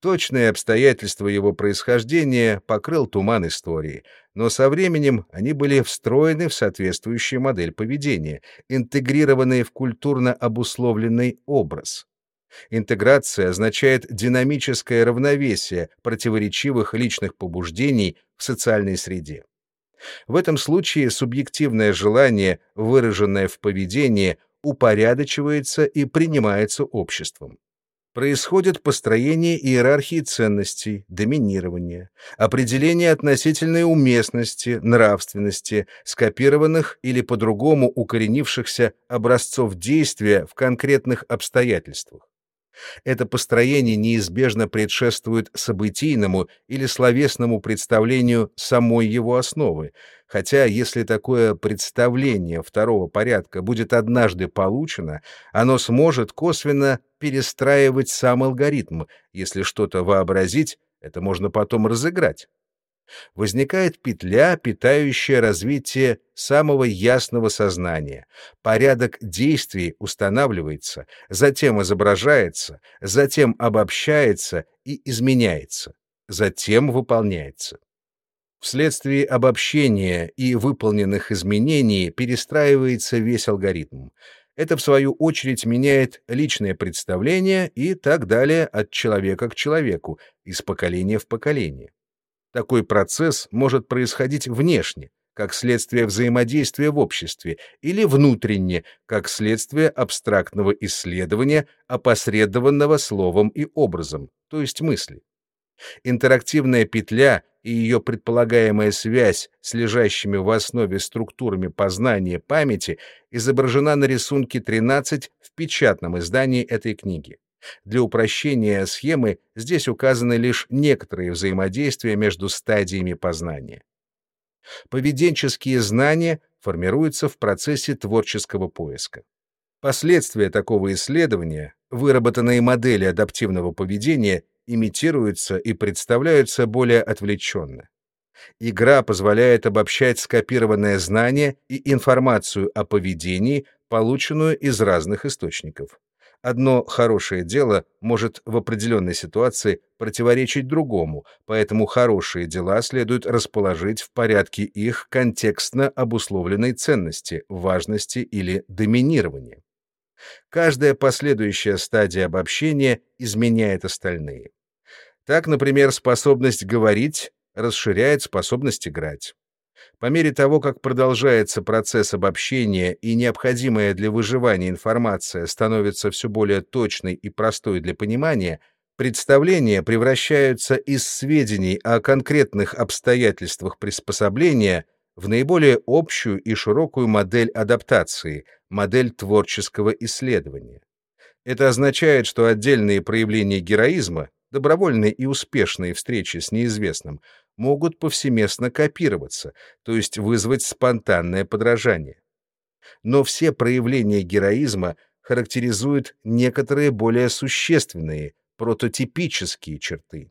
Точные обстоятельства его происхождения покрыл туман истории, но со временем они были встроены в соответствующую модель поведения, интегрированные в культурно обусловленный образ. Интеграция означает динамическое равновесие противоречивых личных побуждений в социальной среде. В этом случае субъективное желание, выраженное в поведении, упорядочивается и принимается обществом происходит построение иерархии ценностей, доминирование, определение относительной уместности, нравственности, скопированных или по-другому укоренившихся образцов действия в конкретных обстоятельствах. Это построение неизбежно предшествует событийному или словесному представлению самой его основы, хотя если такое представление второго порядка будет однажды получено, оно сможет косвенно перестраивать сам алгоритм. Если что-то вообразить, это можно потом разыграть возникает петля, питающая развитие самого ясного сознания. Порядок действий устанавливается, затем изображается, затем обобщается и изменяется, затем выполняется. Вследствие обобщения и выполненных изменений перестраивается весь алгоритм. Это, в свою очередь, меняет личное представление и так далее от человека к человеку, из поколения в поколение. Такой процесс может происходить внешне, как следствие взаимодействия в обществе, или внутренне, как следствие абстрактного исследования, опосредованного словом и образом, то есть мысли. Интерактивная петля и ее предполагаемая связь с лежащими в основе структурами познания памяти изображена на рисунке 13 в печатном издании этой книги. Для упрощения схемы здесь указаны лишь некоторые взаимодействия между стадиями познания. Поведенческие знания формируются в процессе творческого поиска. Последствия такого исследования, выработанные модели адаптивного поведения, имитируются и представляются более отвлеченно. Игра позволяет обобщать скопированное знание и информацию о поведении, полученную из разных источников. Одно хорошее дело может в определенной ситуации противоречить другому, поэтому хорошие дела следует расположить в порядке их контекстно обусловленной ценности, важности или доминирования. Каждая последующая стадия обобщения изменяет остальные. Так, например, способность говорить расширяет способность играть. По мере того, как продолжается процесс обобщения и необходимая для выживания информация становится все более точной и простой для понимания, представления превращаются из сведений о конкретных обстоятельствах приспособления в наиболее общую и широкую модель адаптации, модель творческого исследования. Это означает, что отдельные проявления героизма, добровольные и успешные встречи с неизвестным, могут повсеместно копироваться, то есть вызвать спонтанное подражание. Но все проявления героизма характеризуют некоторые более существенные, прототипические черты.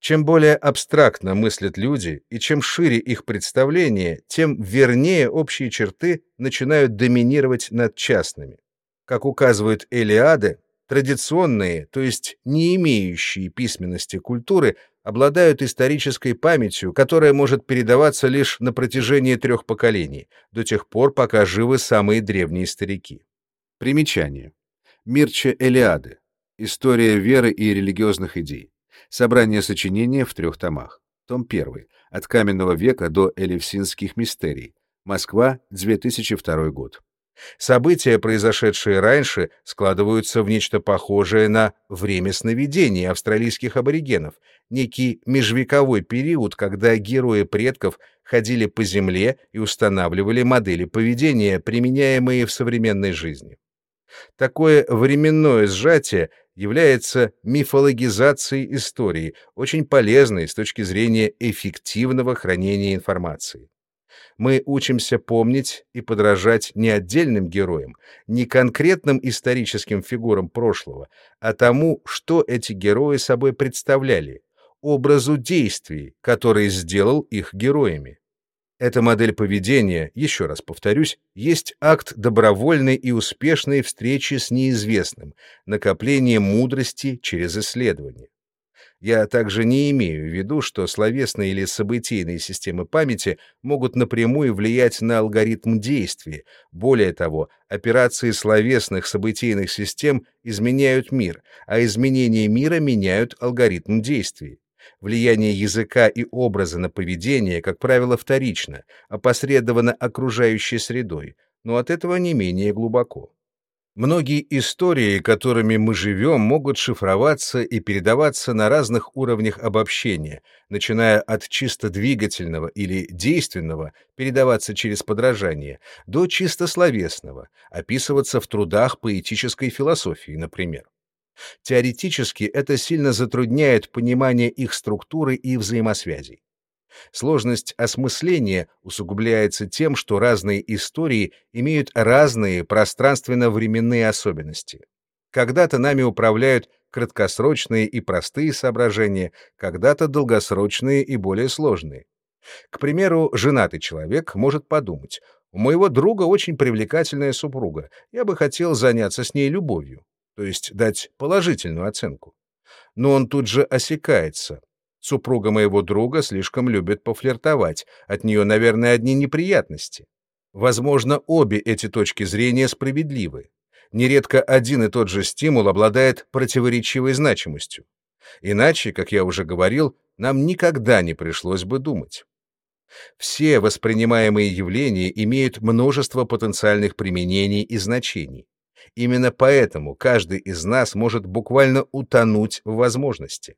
Чем более абстрактно мыслят люди и чем шире их представление, тем вернее общие черты начинают доминировать над частными. Как указывают Элиады, традиционные, то есть не имеющие письменности культуры, обладают исторической памятью, которая может передаваться лишь на протяжении трех поколений, до тех пор, пока живы самые древние старики. Примечание. Мирча Элиады. История веры и религиозных идей. Собрание сочинения в трех томах. Том 1. От каменного века до элевсинских мистерий. Москва, 2002 год. События, произошедшие раньше, складываются в нечто похожее на время сновидений австралийских аборигенов, некий межвековой период, когда герои предков ходили по земле и устанавливали модели поведения, применяемые в современной жизни. Такое временное сжатие является мифологизацией истории, очень полезной с точки зрения эффективного хранения информации мы учимся помнить и подражать не отдельным героям, не конкретным историческим фигурам прошлого, а тому, что эти герои собой представляли, образу действий, который сделал их героями. Эта модель поведения, еще раз повторюсь, есть акт добровольной и успешной встречи с неизвестным, накопление мудрости через исследование. Я также не имею в виду, что словесные или событийные системы памяти могут напрямую влиять на алгоритм действия. Более того, операции словесных событийных систем изменяют мир, а изменения мира меняют алгоритм действий. Влияние языка и образа на поведение, как правило, вторично, опосредованно окружающей средой, но от этого не менее глубоко. Многие истории, которыми мы живем, могут шифроваться и передаваться на разных уровнях обобщения, начиная от чисто двигательного или действенного, передаваться через подражание, до чисто словесного, описываться в трудах поэтической философии, например. Теоретически это сильно затрудняет понимание их структуры и взаимосвязей. Сложность осмысления усугубляется тем, что разные истории имеют разные пространственно-временные особенности. Когда-то нами управляют краткосрочные и простые соображения, когда-то долгосрочные и более сложные. К примеру, женатый человек может подумать, у моего друга очень привлекательная супруга, я бы хотел заняться с ней любовью, то есть дать положительную оценку. Но он тут же осекается, Супруга моего друга слишком любит пофлиртовать, от нее, наверное, одни неприятности. Возможно, обе эти точки зрения справедливы. Нередко один и тот же стимул обладает противоречивой значимостью. Иначе, как я уже говорил, нам никогда не пришлось бы думать. Все воспринимаемые явления имеют множество потенциальных применений и значений. Именно поэтому каждый из нас может буквально утонуть в возможности.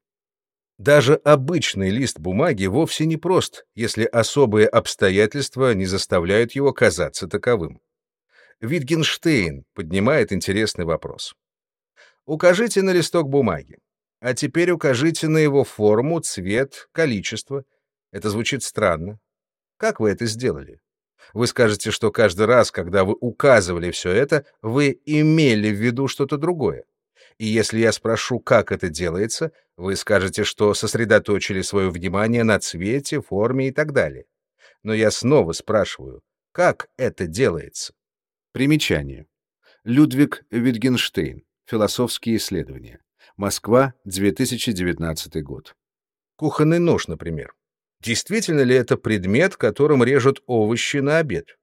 Даже обычный лист бумаги вовсе не прост, если особые обстоятельства не заставляют его казаться таковым. Витгенштейн поднимает интересный вопрос. Укажите на листок бумаги. А теперь укажите на его форму, цвет, количество. Это звучит странно. Как вы это сделали? Вы скажете, что каждый раз, когда вы указывали все это, вы имели в виду что-то другое. И если я спрошу, как это делается, вы скажете, что сосредоточили свое внимание на цвете, форме и так далее. Но я снова спрашиваю, как это делается? Примечание. Людвиг Витгенштейн. Философские исследования. Москва, 2019 год. Кухонный нож, например. Действительно ли это предмет, которым режут овощи на обед?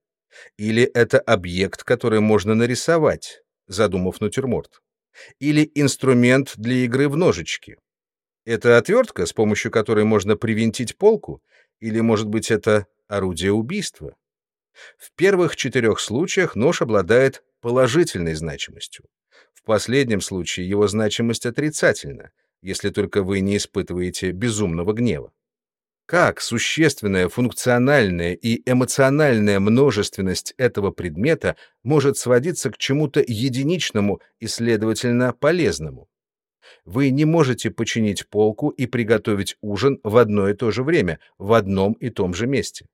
Или это объект, который можно нарисовать, задумав натюрморт? Или инструмент для игры в ножички. Это отвертка, с помощью которой можно привинтить полку, или, может быть, это орудие убийства? В первых четырех случаях нож обладает положительной значимостью. В последнем случае его значимость отрицательна, если только вы не испытываете безумного гнева. Как существенная функциональная и эмоциональная множественность этого предмета может сводиться к чему-то единичному и, следовательно, полезному? Вы не можете починить полку и приготовить ужин в одно и то же время, в одном и том же месте.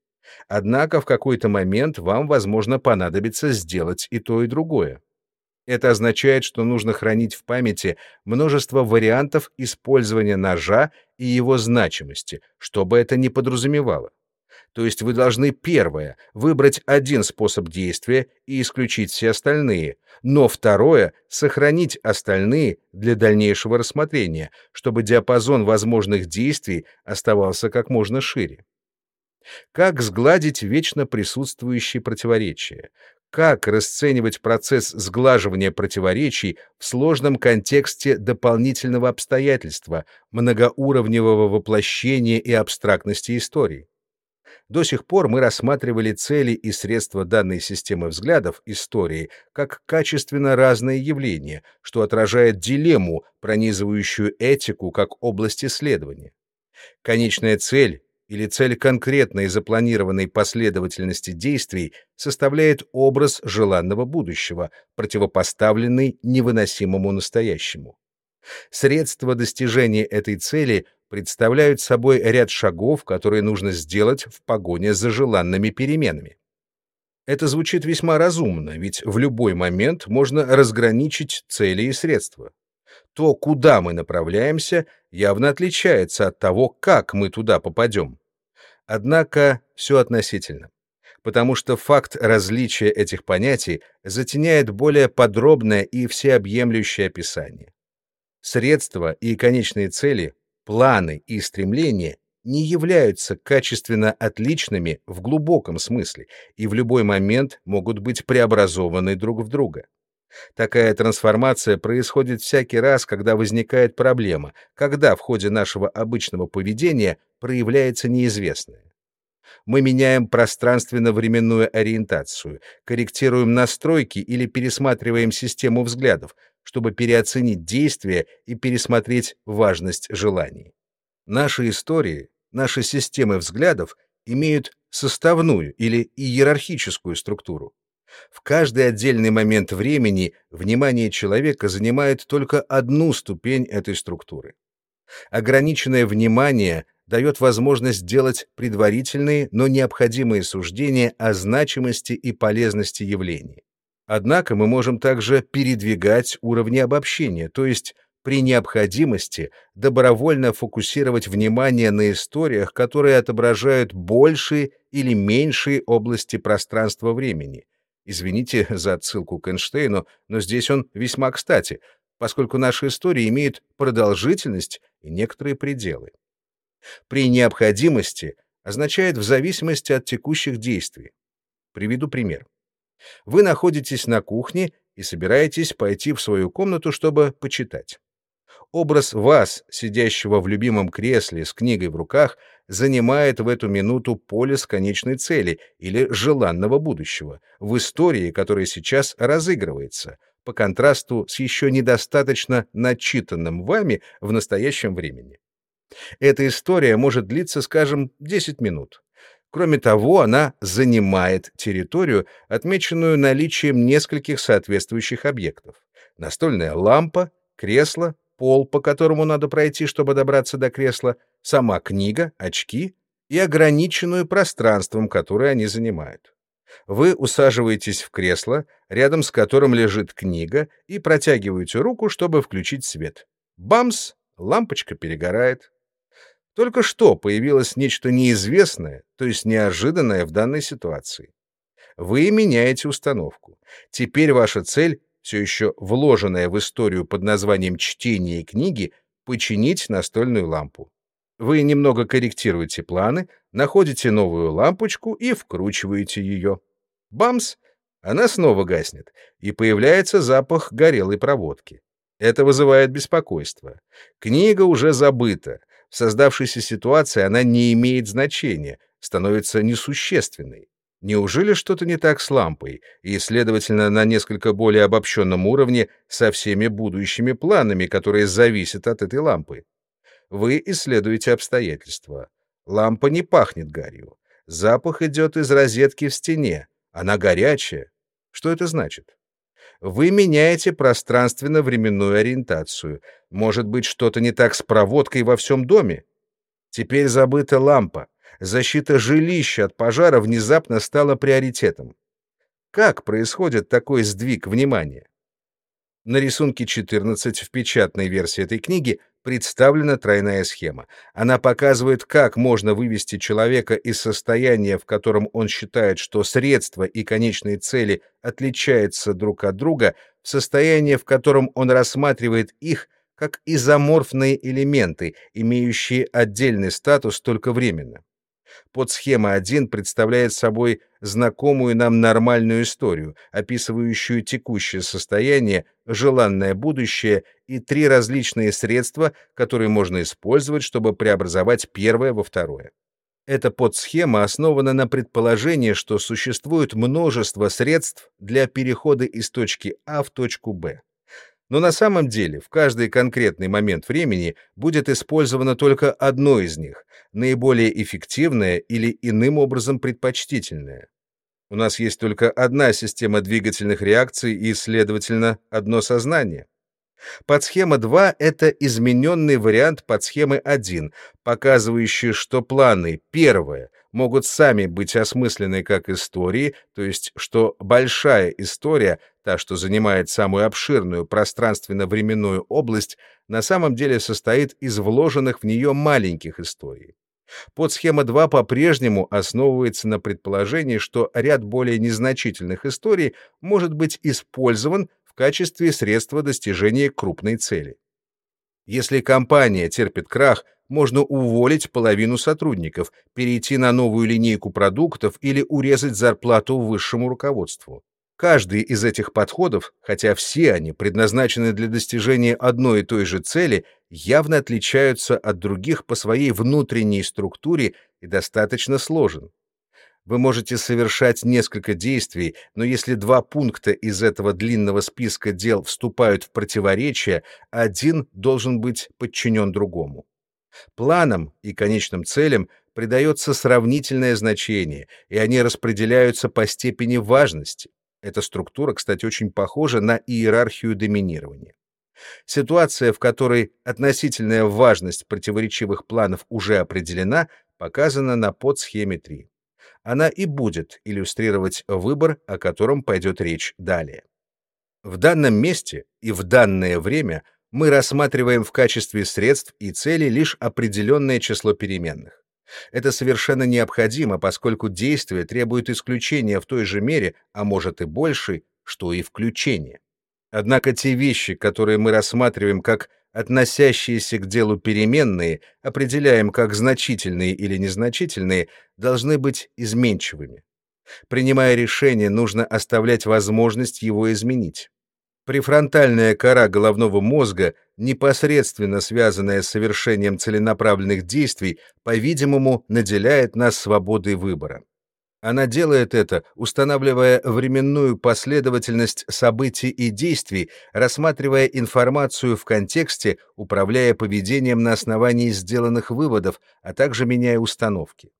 Однако в какой-то момент вам, возможно, понадобится сделать и то, и другое. Это означает, что нужно хранить в памяти множество вариантов использования ножа и его значимости, что бы это ни подразумевало. То есть вы должны, первое, выбрать один способ действия и исключить все остальные, но второе — сохранить остальные для дальнейшего рассмотрения, чтобы диапазон возможных действий оставался как можно шире. Как сгладить вечно присутствующие противоречия? Как расценивать процесс сглаживания противоречий в сложном контексте дополнительного обстоятельства, многоуровневого воплощения и абстрактности истории? До сих пор мы рассматривали цели и средства данной системы взглядов истории как качественно разные явления, что отражает дилемму, пронизывающую этику как область исследования. Конечная цель или цель конкретной запланированной последовательности действий составляет образ желанного будущего, противопоставленный невыносимому настоящему. Средства достижения этой цели представляют собой ряд шагов, которые нужно сделать в погоне за желанными переменами. Это звучит весьма разумно, ведь в любой момент можно разграничить цели и средства. То, куда мы направляемся, явно отличается от того, как мы туда попадем. Однако все относительно, потому что факт различия этих понятий затеняет более подробное и всеобъемлющее описание. Средства и конечные цели, планы и стремления не являются качественно отличными в глубоком смысле и в любой момент могут быть преобразованы друг в друга. Такая трансформация происходит всякий раз, когда возникает проблема, когда в ходе нашего обычного поведения проявляется неизвестное. Мы меняем пространственно-временную ориентацию, корректируем настройки или пересматриваем систему взглядов, чтобы переоценить действия и пересмотреть важность желаний. Наши истории, наши системы взглядов имеют составную или иерархическую структуру. В каждый отдельный момент времени внимание человека занимает только одну ступень этой структуры. Ограниченное внимание дает возможность делать предварительные, но необходимые суждения о значимости и полезности явлений. Однако мы можем также передвигать уровни обобщения, то есть при необходимости добровольно фокусировать внимание на историях, которые отображают большие или меньшие области пространства-времени, Извините за отсылку к Эйнштейну, но здесь он весьма кстати, поскольку наши истории имеют продолжительность и некоторые пределы. При необходимости означает в зависимости от текущих действий. Приведу пример. Вы находитесь на кухне и собираетесь пойти в свою комнату, чтобы почитать. Образ вас, сидящего в любимом кресле с книгой в руках, занимает в эту минуту поле с конечной цели или желанного будущего, в истории, которая сейчас разыгрывается, по контрасту с еще недостаточно начитанным вами в настоящем времени. Эта история может длиться, скажем, 10 минут. Кроме того, она занимает территорию, отмеченную наличием нескольких соответствующих объектов. Настольная лампа, кресло, пол, по которому надо пройти, чтобы добраться до кресла, сама книга, очки и ограниченную пространством, которое они занимают. Вы усаживаетесь в кресло, рядом с которым лежит книга, и протягиваете руку, чтобы включить свет. Бамс! Лампочка перегорает. Только что появилось нечто неизвестное, то есть неожиданное в данной ситуации. Вы меняете установку. Теперь ваша цель все еще вложенная в историю под названием «Чтение книги», починить настольную лампу. Вы немного корректируете планы, находите новую лампочку и вкручиваете ее. Бамс! Она снова гаснет, и появляется запах горелой проводки. Это вызывает беспокойство. Книга уже забыта. В создавшейся ситуации она не имеет значения, становится несущественной. Неужели что-то не так с лампой, и, следовательно, на несколько более обобщенном уровне со всеми будущими планами, которые зависят от этой лампы? Вы исследуете обстоятельства. Лампа не пахнет гарью. Запах идет из розетки в стене. Она горячая. Что это значит? Вы меняете пространственно-временную ориентацию. Может быть, что-то не так с проводкой во всем доме? Теперь забыта лампа. Защита жилища от пожара внезапно стала приоритетом. Как происходит такой сдвиг внимания? На рисунке 14 в печатной версии этой книги представлена тройная схема. Она показывает, как можно вывести человека из состояния, в котором он считает, что средства и конечные цели отличаются друг от друга, в состояние, в котором он рассматривает их как изоморфные элементы, имеющие отдельный статус только временно. Подсхема 1 представляет собой знакомую нам нормальную историю, описывающую текущее состояние, желанное будущее и три различные средства, которые можно использовать, чтобы преобразовать первое во второе. Эта подсхема основана на предположении, что существует множество средств для перехода из точки А в точку Б. Но на самом деле в каждый конкретный момент времени будет использовано только одно из них, наиболее эффективное или иным образом предпочтительное. У нас есть только одна система двигательных реакций и, следовательно, одно сознание. Подсхема 2 — это измененный вариант подсхемы 1, показывающий, что планы, первое, могут сами быть осмыслены как истории, то есть что большая история, та, что занимает самую обширную пространственно-временную область, на самом деле состоит из вложенных в нее маленьких историй. Подсхема 2 по-прежнему основывается на предположении, что ряд более незначительных историй может быть использован в качестве средства достижения крупной цели. Если компания терпит крах, можно уволить половину сотрудников, перейти на новую линейку продуктов или урезать зарплату высшему руководству. Каждый из этих подходов, хотя все они предназначены для достижения одной и той же цели, явно отличаются от других по своей внутренней структуре и достаточно сложен. Вы можете совершать несколько действий, но если два пункта из этого длинного списка дел вступают в противоречие, один должен быть подчинен другому. Планам и конечным целям придается сравнительное значение, и они распределяются по степени важности. Эта структура, кстати, очень похожа на иерархию доминирования. Ситуация, в которой относительная важность противоречивых планов уже определена, показана на подсхеме 3. Она и будет иллюстрировать выбор, о котором пойдет речь далее. В данном месте и в данное время – мы рассматриваем в качестве средств и целей лишь определенное число переменных. Это совершенно необходимо, поскольку действие требует исключения в той же мере, а может и больше, что и включение. Однако те вещи, которые мы рассматриваем как относящиеся к делу переменные, определяем как значительные или незначительные, должны быть изменчивыми. Принимая решение, нужно оставлять возможность его изменить. Префронтальная кора головного мозга, непосредственно связанная с совершением целенаправленных действий, по-видимому, наделяет нас свободой выбора. Она делает это, устанавливая временную последовательность событий и действий, рассматривая информацию в контексте, управляя поведением на основании сделанных выводов, а также меняя установки.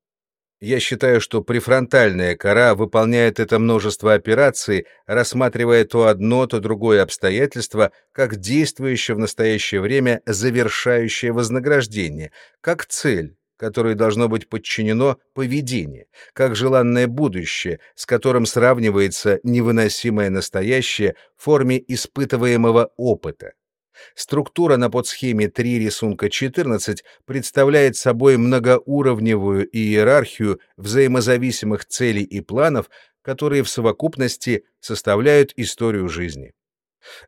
Я считаю, что префронтальная кора выполняет это множество операций, рассматривая то одно, то другое обстоятельство как действующее в настоящее время завершающее вознаграждение, как цель, которой должно быть подчинено поведение, как желанное будущее, с которым сравнивается невыносимое настоящее в форме испытываемого опыта. Структура на подсхеме 3 рисунка 14 представляет собой многоуровневую иерархию взаимозависимых целей и планов, которые в совокупности составляют историю жизни.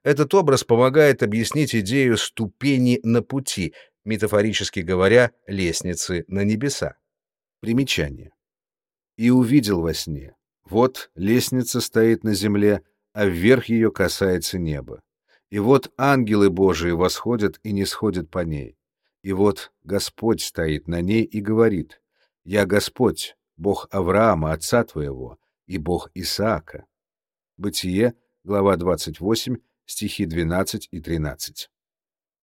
Этот образ помогает объяснить идею ступени на пути, метафорически говоря, лестницы на небеса. Примечание. «И увидел во сне. Вот лестница стоит на земле, а вверх ее касается неба. И вот ангелы Божии восходят и не сходят по ней. И вот Господь стоит на ней и говорит, «Я Господь, Бог Авраама, отца твоего, и Бог Исаака». Бытие, глава 28, стихи 12 и 13.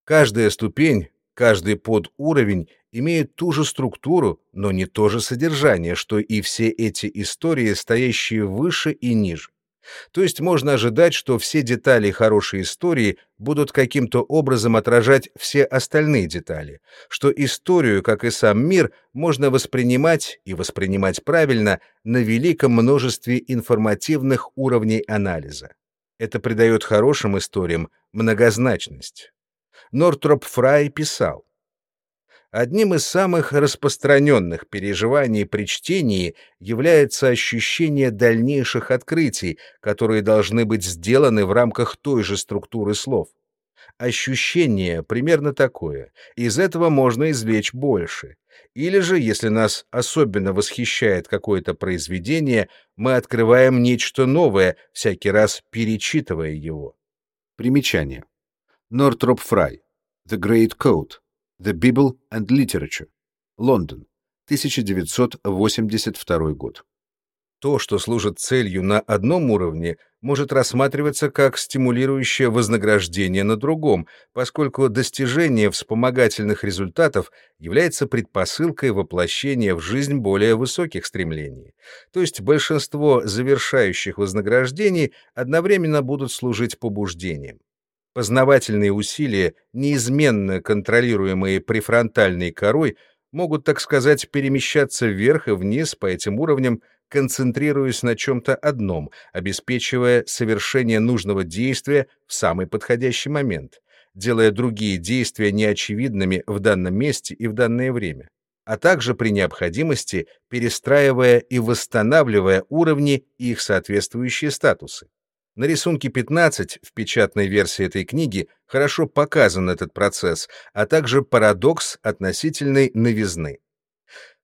Каждая ступень, Каждый подуровень имеет ту же структуру, но не то же содержание, что и все эти истории, стоящие выше и ниже. То есть можно ожидать, что все детали хорошей истории будут каким-то образом отражать все остальные детали, что историю, как и сам мир, можно воспринимать и воспринимать правильно на великом множестве информативных уровней анализа. Это придает хорошим историям многозначность. Нортроп Фрай писал, Одним из самых распространенных переживаний при чтении является ощущение дальнейших открытий, которые должны быть сделаны в рамках той же структуры слов. Ощущение примерно такое. Из этого можно извлечь больше. Или же, если нас особенно восхищает какое-то произведение, мы открываем нечто новое, всякий раз перечитывая его. Примечание. Нортроп Фрай. The Great Code. The Bible and Literature. Лондон. 1982 год. То, что служит целью на одном уровне, может рассматриваться как стимулирующее вознаграждение на другом, поскольку достижение вспомогательных результатов является предпосылкой воплощения в жизнь более высоких стремлений. То есть большинство завершающих вознаграждений одновременно будут служить побуждением. Познавательные усилия, неизменно контролируемые префронтальной корой, могут, так сказать, перемещаться вверх и вниз по этим уровням, концентрируясь на чем-то одном, обеспечивая совершение нужного действия в самый подходящий момент, делая другие действия неочевидными в данном месте и в данное время, а также при необходимости перестраивая и восстанавливая уровни и их соответствующие статусы. На рисунке 15 в печатной версии этой книги хорошо показан этот процесс, а также парадокс относительной новизны.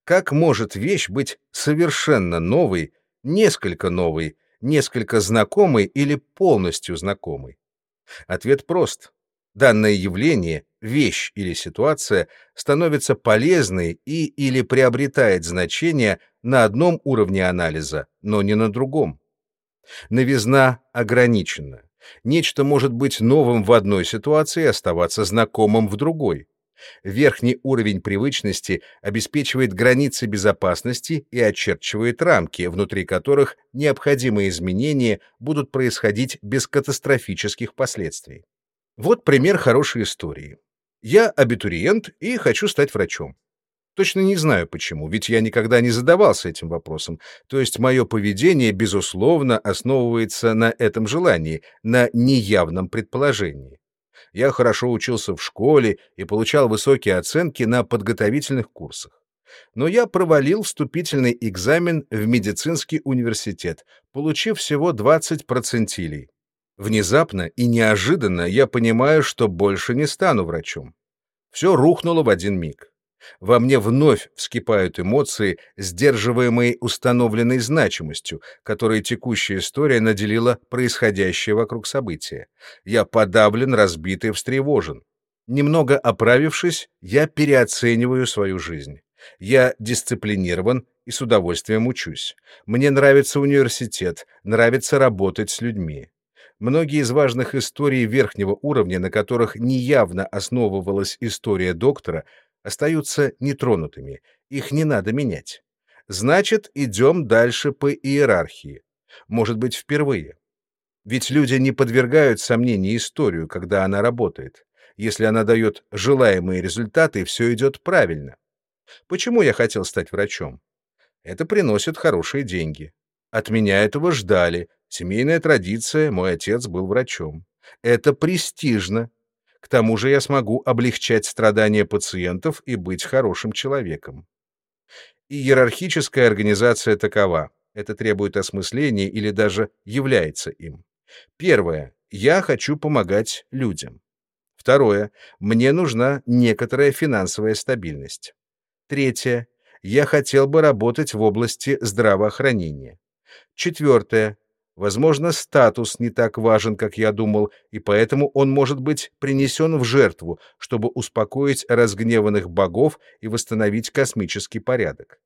Как может вещь быть совершенно новой, несколько новой, несколько знакомой или полностью знакомой? Ответ прост. Данное явление, вещь или ситуация становится полезной и или приобретает значение на одном уровне анализа, но не на другом. Новизна ограничена. Нечто может быть новым в одной ситуации и оставаться знакомым в другой. Верхний уровень привычности обеспечивает границы безопасности и очерчивает рамки, внутри которых необходимые изменения будут происходить без катастрофических последствий. Вот пример хорошей истории. Я абитуриент и хочу стать врачом. Точно не знаю почему, ведь я никогда не задавался этим вопросом. То есть мое поведение, безусловно, основывается на этом желании, на неявном предположении. Я хорошо учился в школе и получал высокие оценки на подготовительных курсах. Но я провалил вступительный экзамен в медицинский университет, получив всего 20 процентилей. Внезапно и неожиданно я понимаю, что больше не стану врачом. Все рухнуло в один миг. Во мне вновь вскипают эмоции, сдерживаемые установленной значимостью, которой текущая история наделила происходящее вокруг события. Я подавлен, разбит и встревожен. Немного оправившись, я переоцениваю свою жизнь. Я дисциплинирован и с удовольствием учусь. Мне нравится университет, нравится работать с людьми. Многие из важных историй верхнего уровня, на которых неявно основывалась история доктора, остаются нетронутыми, их не надо менять. Значит, идем дальше по иерархии. Может быть, впервые. Ведь люди не подвергают сомнению историю, когда она работает. Если она дает желаемые результаты, все идет правильно. Почему я хотел стать врачом? Это приносит хорошие деньги. От меня этого ждали. Семейная традиция, мой отец был врачом. Это престижно, к тому же я смогу облегчать страдания пациентов и быть хорошим человеком. иерархическая организация такова. Это требует осмысления или даже является им. Первое. Я хочу помогать людям. Второе. Мне нужна некоторая финансовая стабильность. Третье. Я хотел бы работать в области здравоохранения. Четвертое. Возможно, статус не так важен, как я думал, и поэтому он может быть принесен в жертву, чтобы успокоить разгневанных богов и восстановить космический порядок.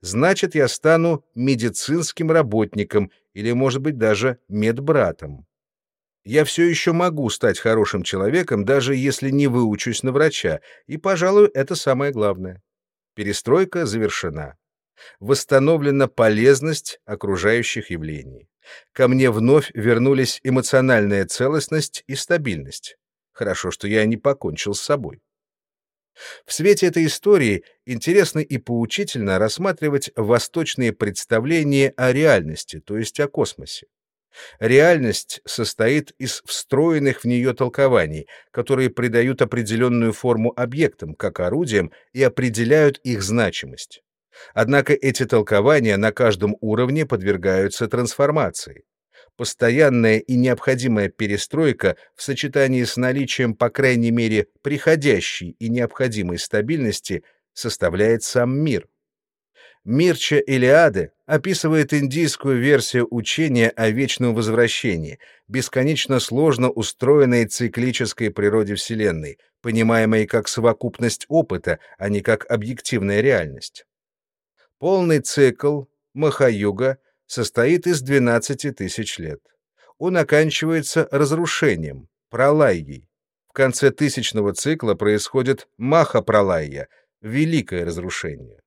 Значит, я стану медицинским работником или, может быть, даже медбратом. Я все еще могу стать хорошим человеком, даже если не выучусь на врача, и, пожалуй, это самое главное. Перестройка завершена. Восстановлена полезность окружающих явлений. Ко мне вновь вернулись эмоциональная целостность и стабильность. Хорошо, что я не покончил с собой. В свете этой истории интересно и поучительно рассматривать восточные представления о реальности, то есть о космосе. Реальность состоит из встроенных в нее толкований, которые придают определенную форму объектам, как орудиям, и определяют их значимость. Однако эти толкования на каждом уровне подвергаются трансформации. Постоянная и необходимая перестройка в сочетании с наличием, по крайней мере, приходящей и необходимой стабильности составляет сам мир. Мирча Илиады описывает индийскую версию учения о вечном возвращении, бесконечно сложно устроенной циклической природе Вселенной, понимаемой как совокупность опыта, а не как объективная реальность. Полный цикл Махаюга состоит из 12 тысяч лет. Он оканчивается разрушением, пролайей. В конце тысячного цикла происходит маха-пролайя, великое разрушение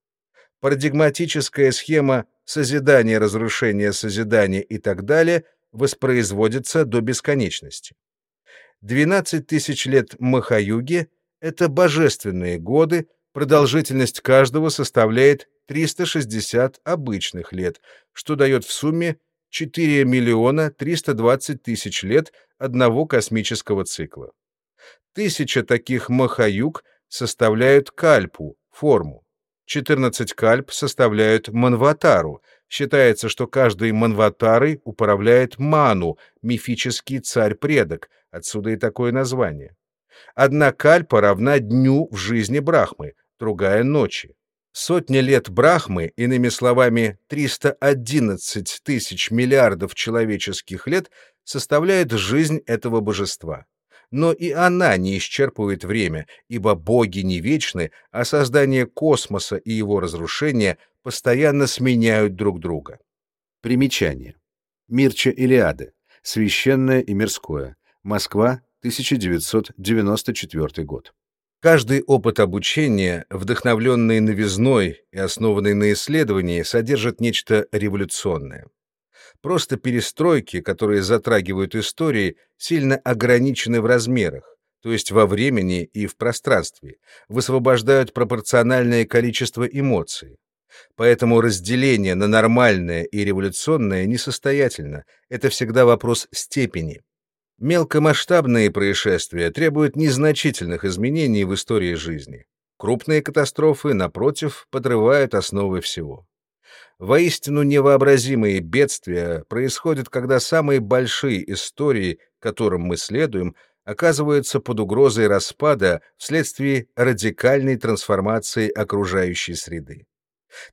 парадигматическая схема созидания, разрушения, созидания и так далее воспроизводится до бесконечности. 12 тысяч лет Махаюги — это божественные годы, продолжительность каждого составляет 360 обычных лет, что дает в сумме 4 миллиона 320 тысяч лет одного космического цикла. Тысяча таких Махаюг составляют кальпу, форму. 14 кальп составляют манватару. Считается, что каждый манватарой управляет Ману, мифический царь-предок, отсюда и такое название. Одна кальпа равна дню в жизни Брахмы, другая — ночи. Сотни лет Брахмы, иными словами, 311 тысяч миллиардов человеческих лет, составляет жизнь этого божества но и она не исчерпывает время, ибо боги не вечны, а создание космоса и его разрушение постоянно сменяют друг друга. Примечание. Мирча Илиады. Священное и мирское. Москва, 1994 год. Каждый опыт обучения, вдохновленный новизной и основанный на исследовании, содержит нечто революционное. Просто перестройки, которые затрагивают истории, сильно ограничены в размерах, то есть во времени и в пространстве, высвобождают пропорциональное количество эмоций. Поэтому разделение на нормальное и революционное несостоятельно, это всегда вопрос степени. Мелкомасштабные происшествия требуют незначительных изменений в истории жизни. Крупные катастрофы, напротив, подрывают основы всего. Воистину невообразимые бедствия происходят, когда самые большие истории, которым мы следуем, оказываются под угрозой распада вследствие радикальной трансформации окружающей среды.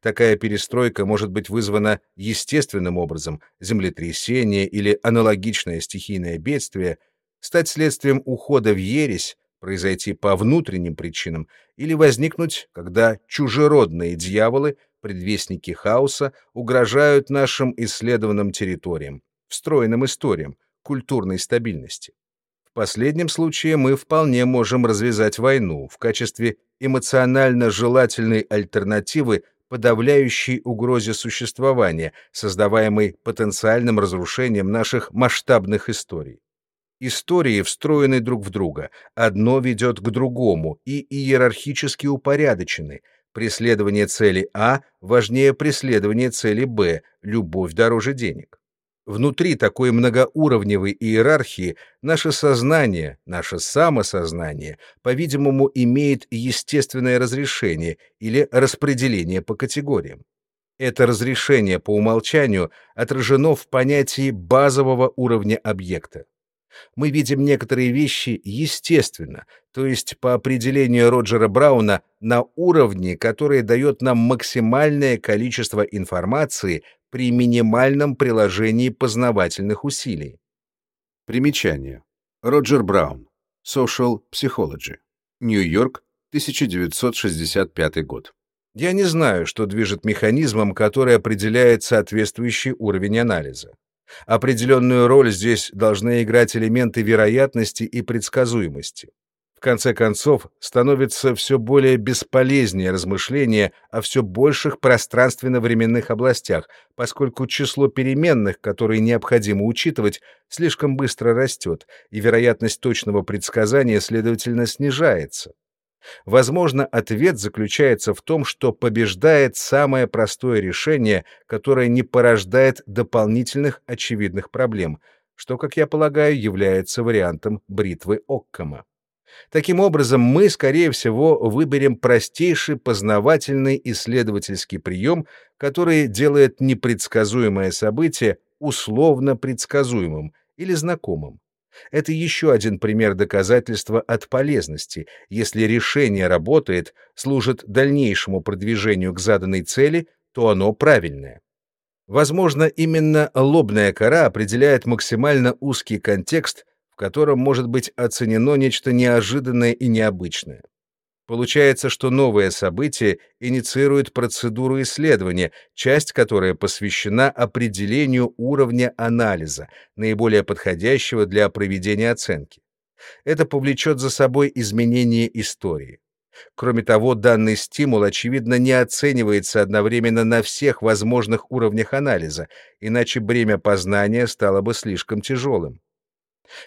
Такая перестройка может быть вызвана естественным образом, землетрясение или аналогичное стихийное бедствие, стать следствием ухода в ересь, произойти по внутренним причинам или возникнуть, когда чужеродные дьяволы предвестники хаоса, угрожают нашим исследованным территориям, встроенным историям, культурной стабильности. В последнем случае мы вполне можем развязать войну в качестве эмоционально желательной альтернативы подавляющей угрозе существования, создаваемой потенциальным разрушением наших масштабных историй. Истории встроены друг в друга, одно ведет к другому и иерархически упорядочены — Преследование цели А важнее преследования цели Б, любовь дороже денег. Внутри такой многоуровневой иерархии наше сознание, наше самосознание, по-видимому, имеет естественное разрешение или распределение по категориям. Это разрешение по умолчанию отражено в понятии базового уровня объекта мы видим некоторые вещи естественно, то есть по определению Роджера Брауна на уровне, который дает нам максимальное количество информации при минимальном приложении познавательных усилий. Примечание. Роджер Браун. Social Psychology. Нью-Йорк, 1965 год. Я не знаю, что движет механизмом, который определяет соответствующий уровень анализа. Определенную роль здесь должны играть элементы вероятности и предсказуемости. В конце концов, становится все более бесполезнее размышления о все больших пространственно-временных областях, поскольку число переменных, которые необходимо учитывать, слишком быстро растет, и вероятность точного предсказания, следовательно, снижается. Возможно, ответ заключается в том, что побеждает самое простое решение, которое не порождает дополнительных очевидных проблем, что, как я полагаю, является вариантом бритвы Оккама. Таким образом, мы, скорее всего, выберем простейший познавательный исследовательский прием, который делает непредсказуемое событие условно предсказуемым или знакомым. Это еще один пример доказательства от полезности. Если решение работает, служит дальнейшему продвижению к заданной цели, то оно правильное. Возможно, именно лобная кора определяет максимально узкий контекст, в котором может быть оценено нечто неожиданное и необычное. Получается, что новое событие инициирует процедуру исследования, часть которой посвящена определению уровня анализа, наиболее подходящего для проведения оценки. Это повлечет за собой изменение истории. Кроме того, данный стимул, очевидно, не оценивается одновременно на всех возможных уровнях анализа, иначе бремя познания стало бы слишком тяжелым.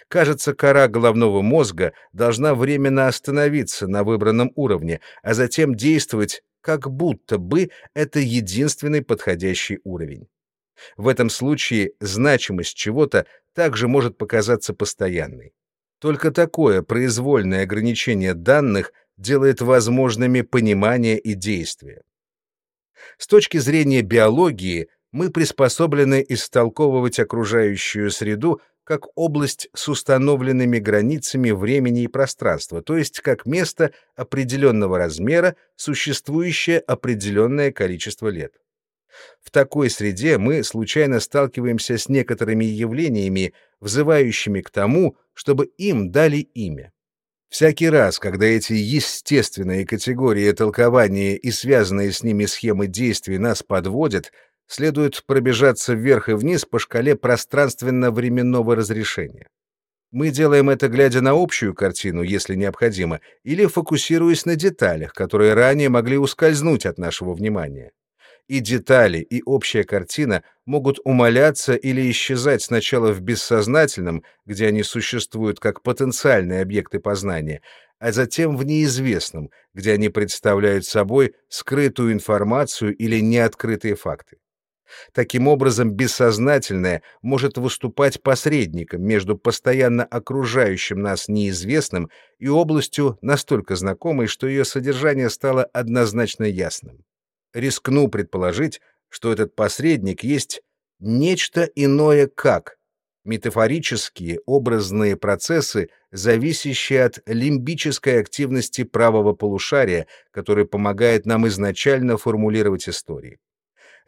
Кажется, кора головного мозга должна временно остановиться на выбранном уровне, а затем действовать, как будто бы это единственный подходящий уровень. В этом случае значимость чего-то также может показаться постоянной. Только такое произвольное ограничение данных делает возможными понимание и действие. С точки зрения биологии мы приспособлены истолковывать окружающую среду как область с установленными границами времени и пространства, то есть как место определенного размера, существующее определенное количество лет. В такой среде мы случайно сталкиваемся с некоторыми явлениями, взывающими к тому, чтобы им дали имя. Всякий раз, когда эти естественные категории толкования и связанные с ними схемы действий нас подводят, следует пробежаться вверх и вниз по шкале пространственно-временного разрешения. Мы делаем это, глядя на общую картину, если необходимо, или фокусируясь на деталях, которые ранее могли ускользнуть от нашего внимания. И детали, и общая картина могут умаляться или исчезать сначала в бессознательном, где они существуют как потенциальные объекты познания, а затем в неизвестном, где они представляют собой скрытую информацию или неоткрытые факты. Таким образом, бессознательное может выступать посредником между постоянно окружающим нас неизвестным и областью настолько знакомой, что ее содержание стало однозначно ясным. Рискну предположить, что этот посредник есть нечто иное как метафорические образные процессы, зависящие от лимбической активности правого полушария, который помогает нам изначально формулировать истории.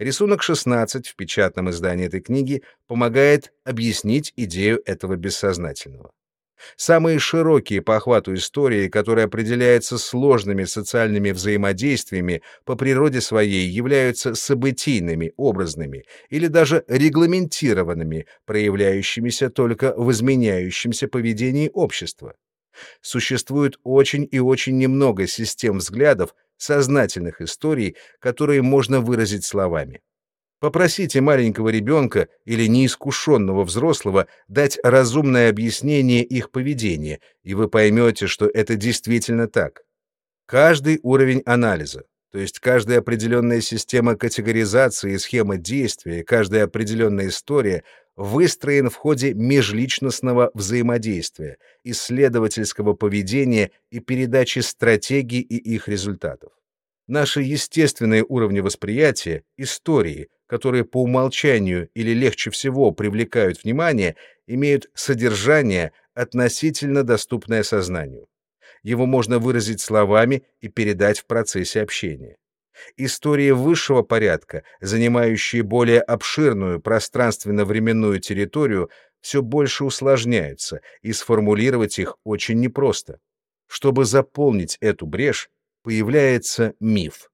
Рисунок 16 в печатном издании этой книги помогает объяснить идею этого бессознательного. Самые широкие по охвату истории, которые определяются сложными социальными взаимодействиями, по природе своей являются событийными, образными или даже регламентированными, проявляющимися только в изменяющемся поведении общества. Существует очень и очень немного систем взглядов, сознательных историй, которые можно выразить словами. Попросите маленького ребенка или неискушенного взрослого дать разумное объяснение их поведения, и вы поймете, что это действительно так. Каждый уровень анализа, то есть каждая определенная система категоризации схема действия, каждая определенная история выстроен в ходе межличностного взаимодействия, исследовательского поведения и передачи стратегий и их результатов. Наши естественные уровни восприятия, истории, которые по умолчанию или легче всего привлекают внимание, имеют содержание, относительно доступное сознанию. Его можно выразить словами и передать в процессе общения. Истории высшего порядка, занимающие более обширную пространственно-временную территорию, все больше усложняются, и сформулировать их очень непросто. Чтобы заполнить эту брешь, появляется миф.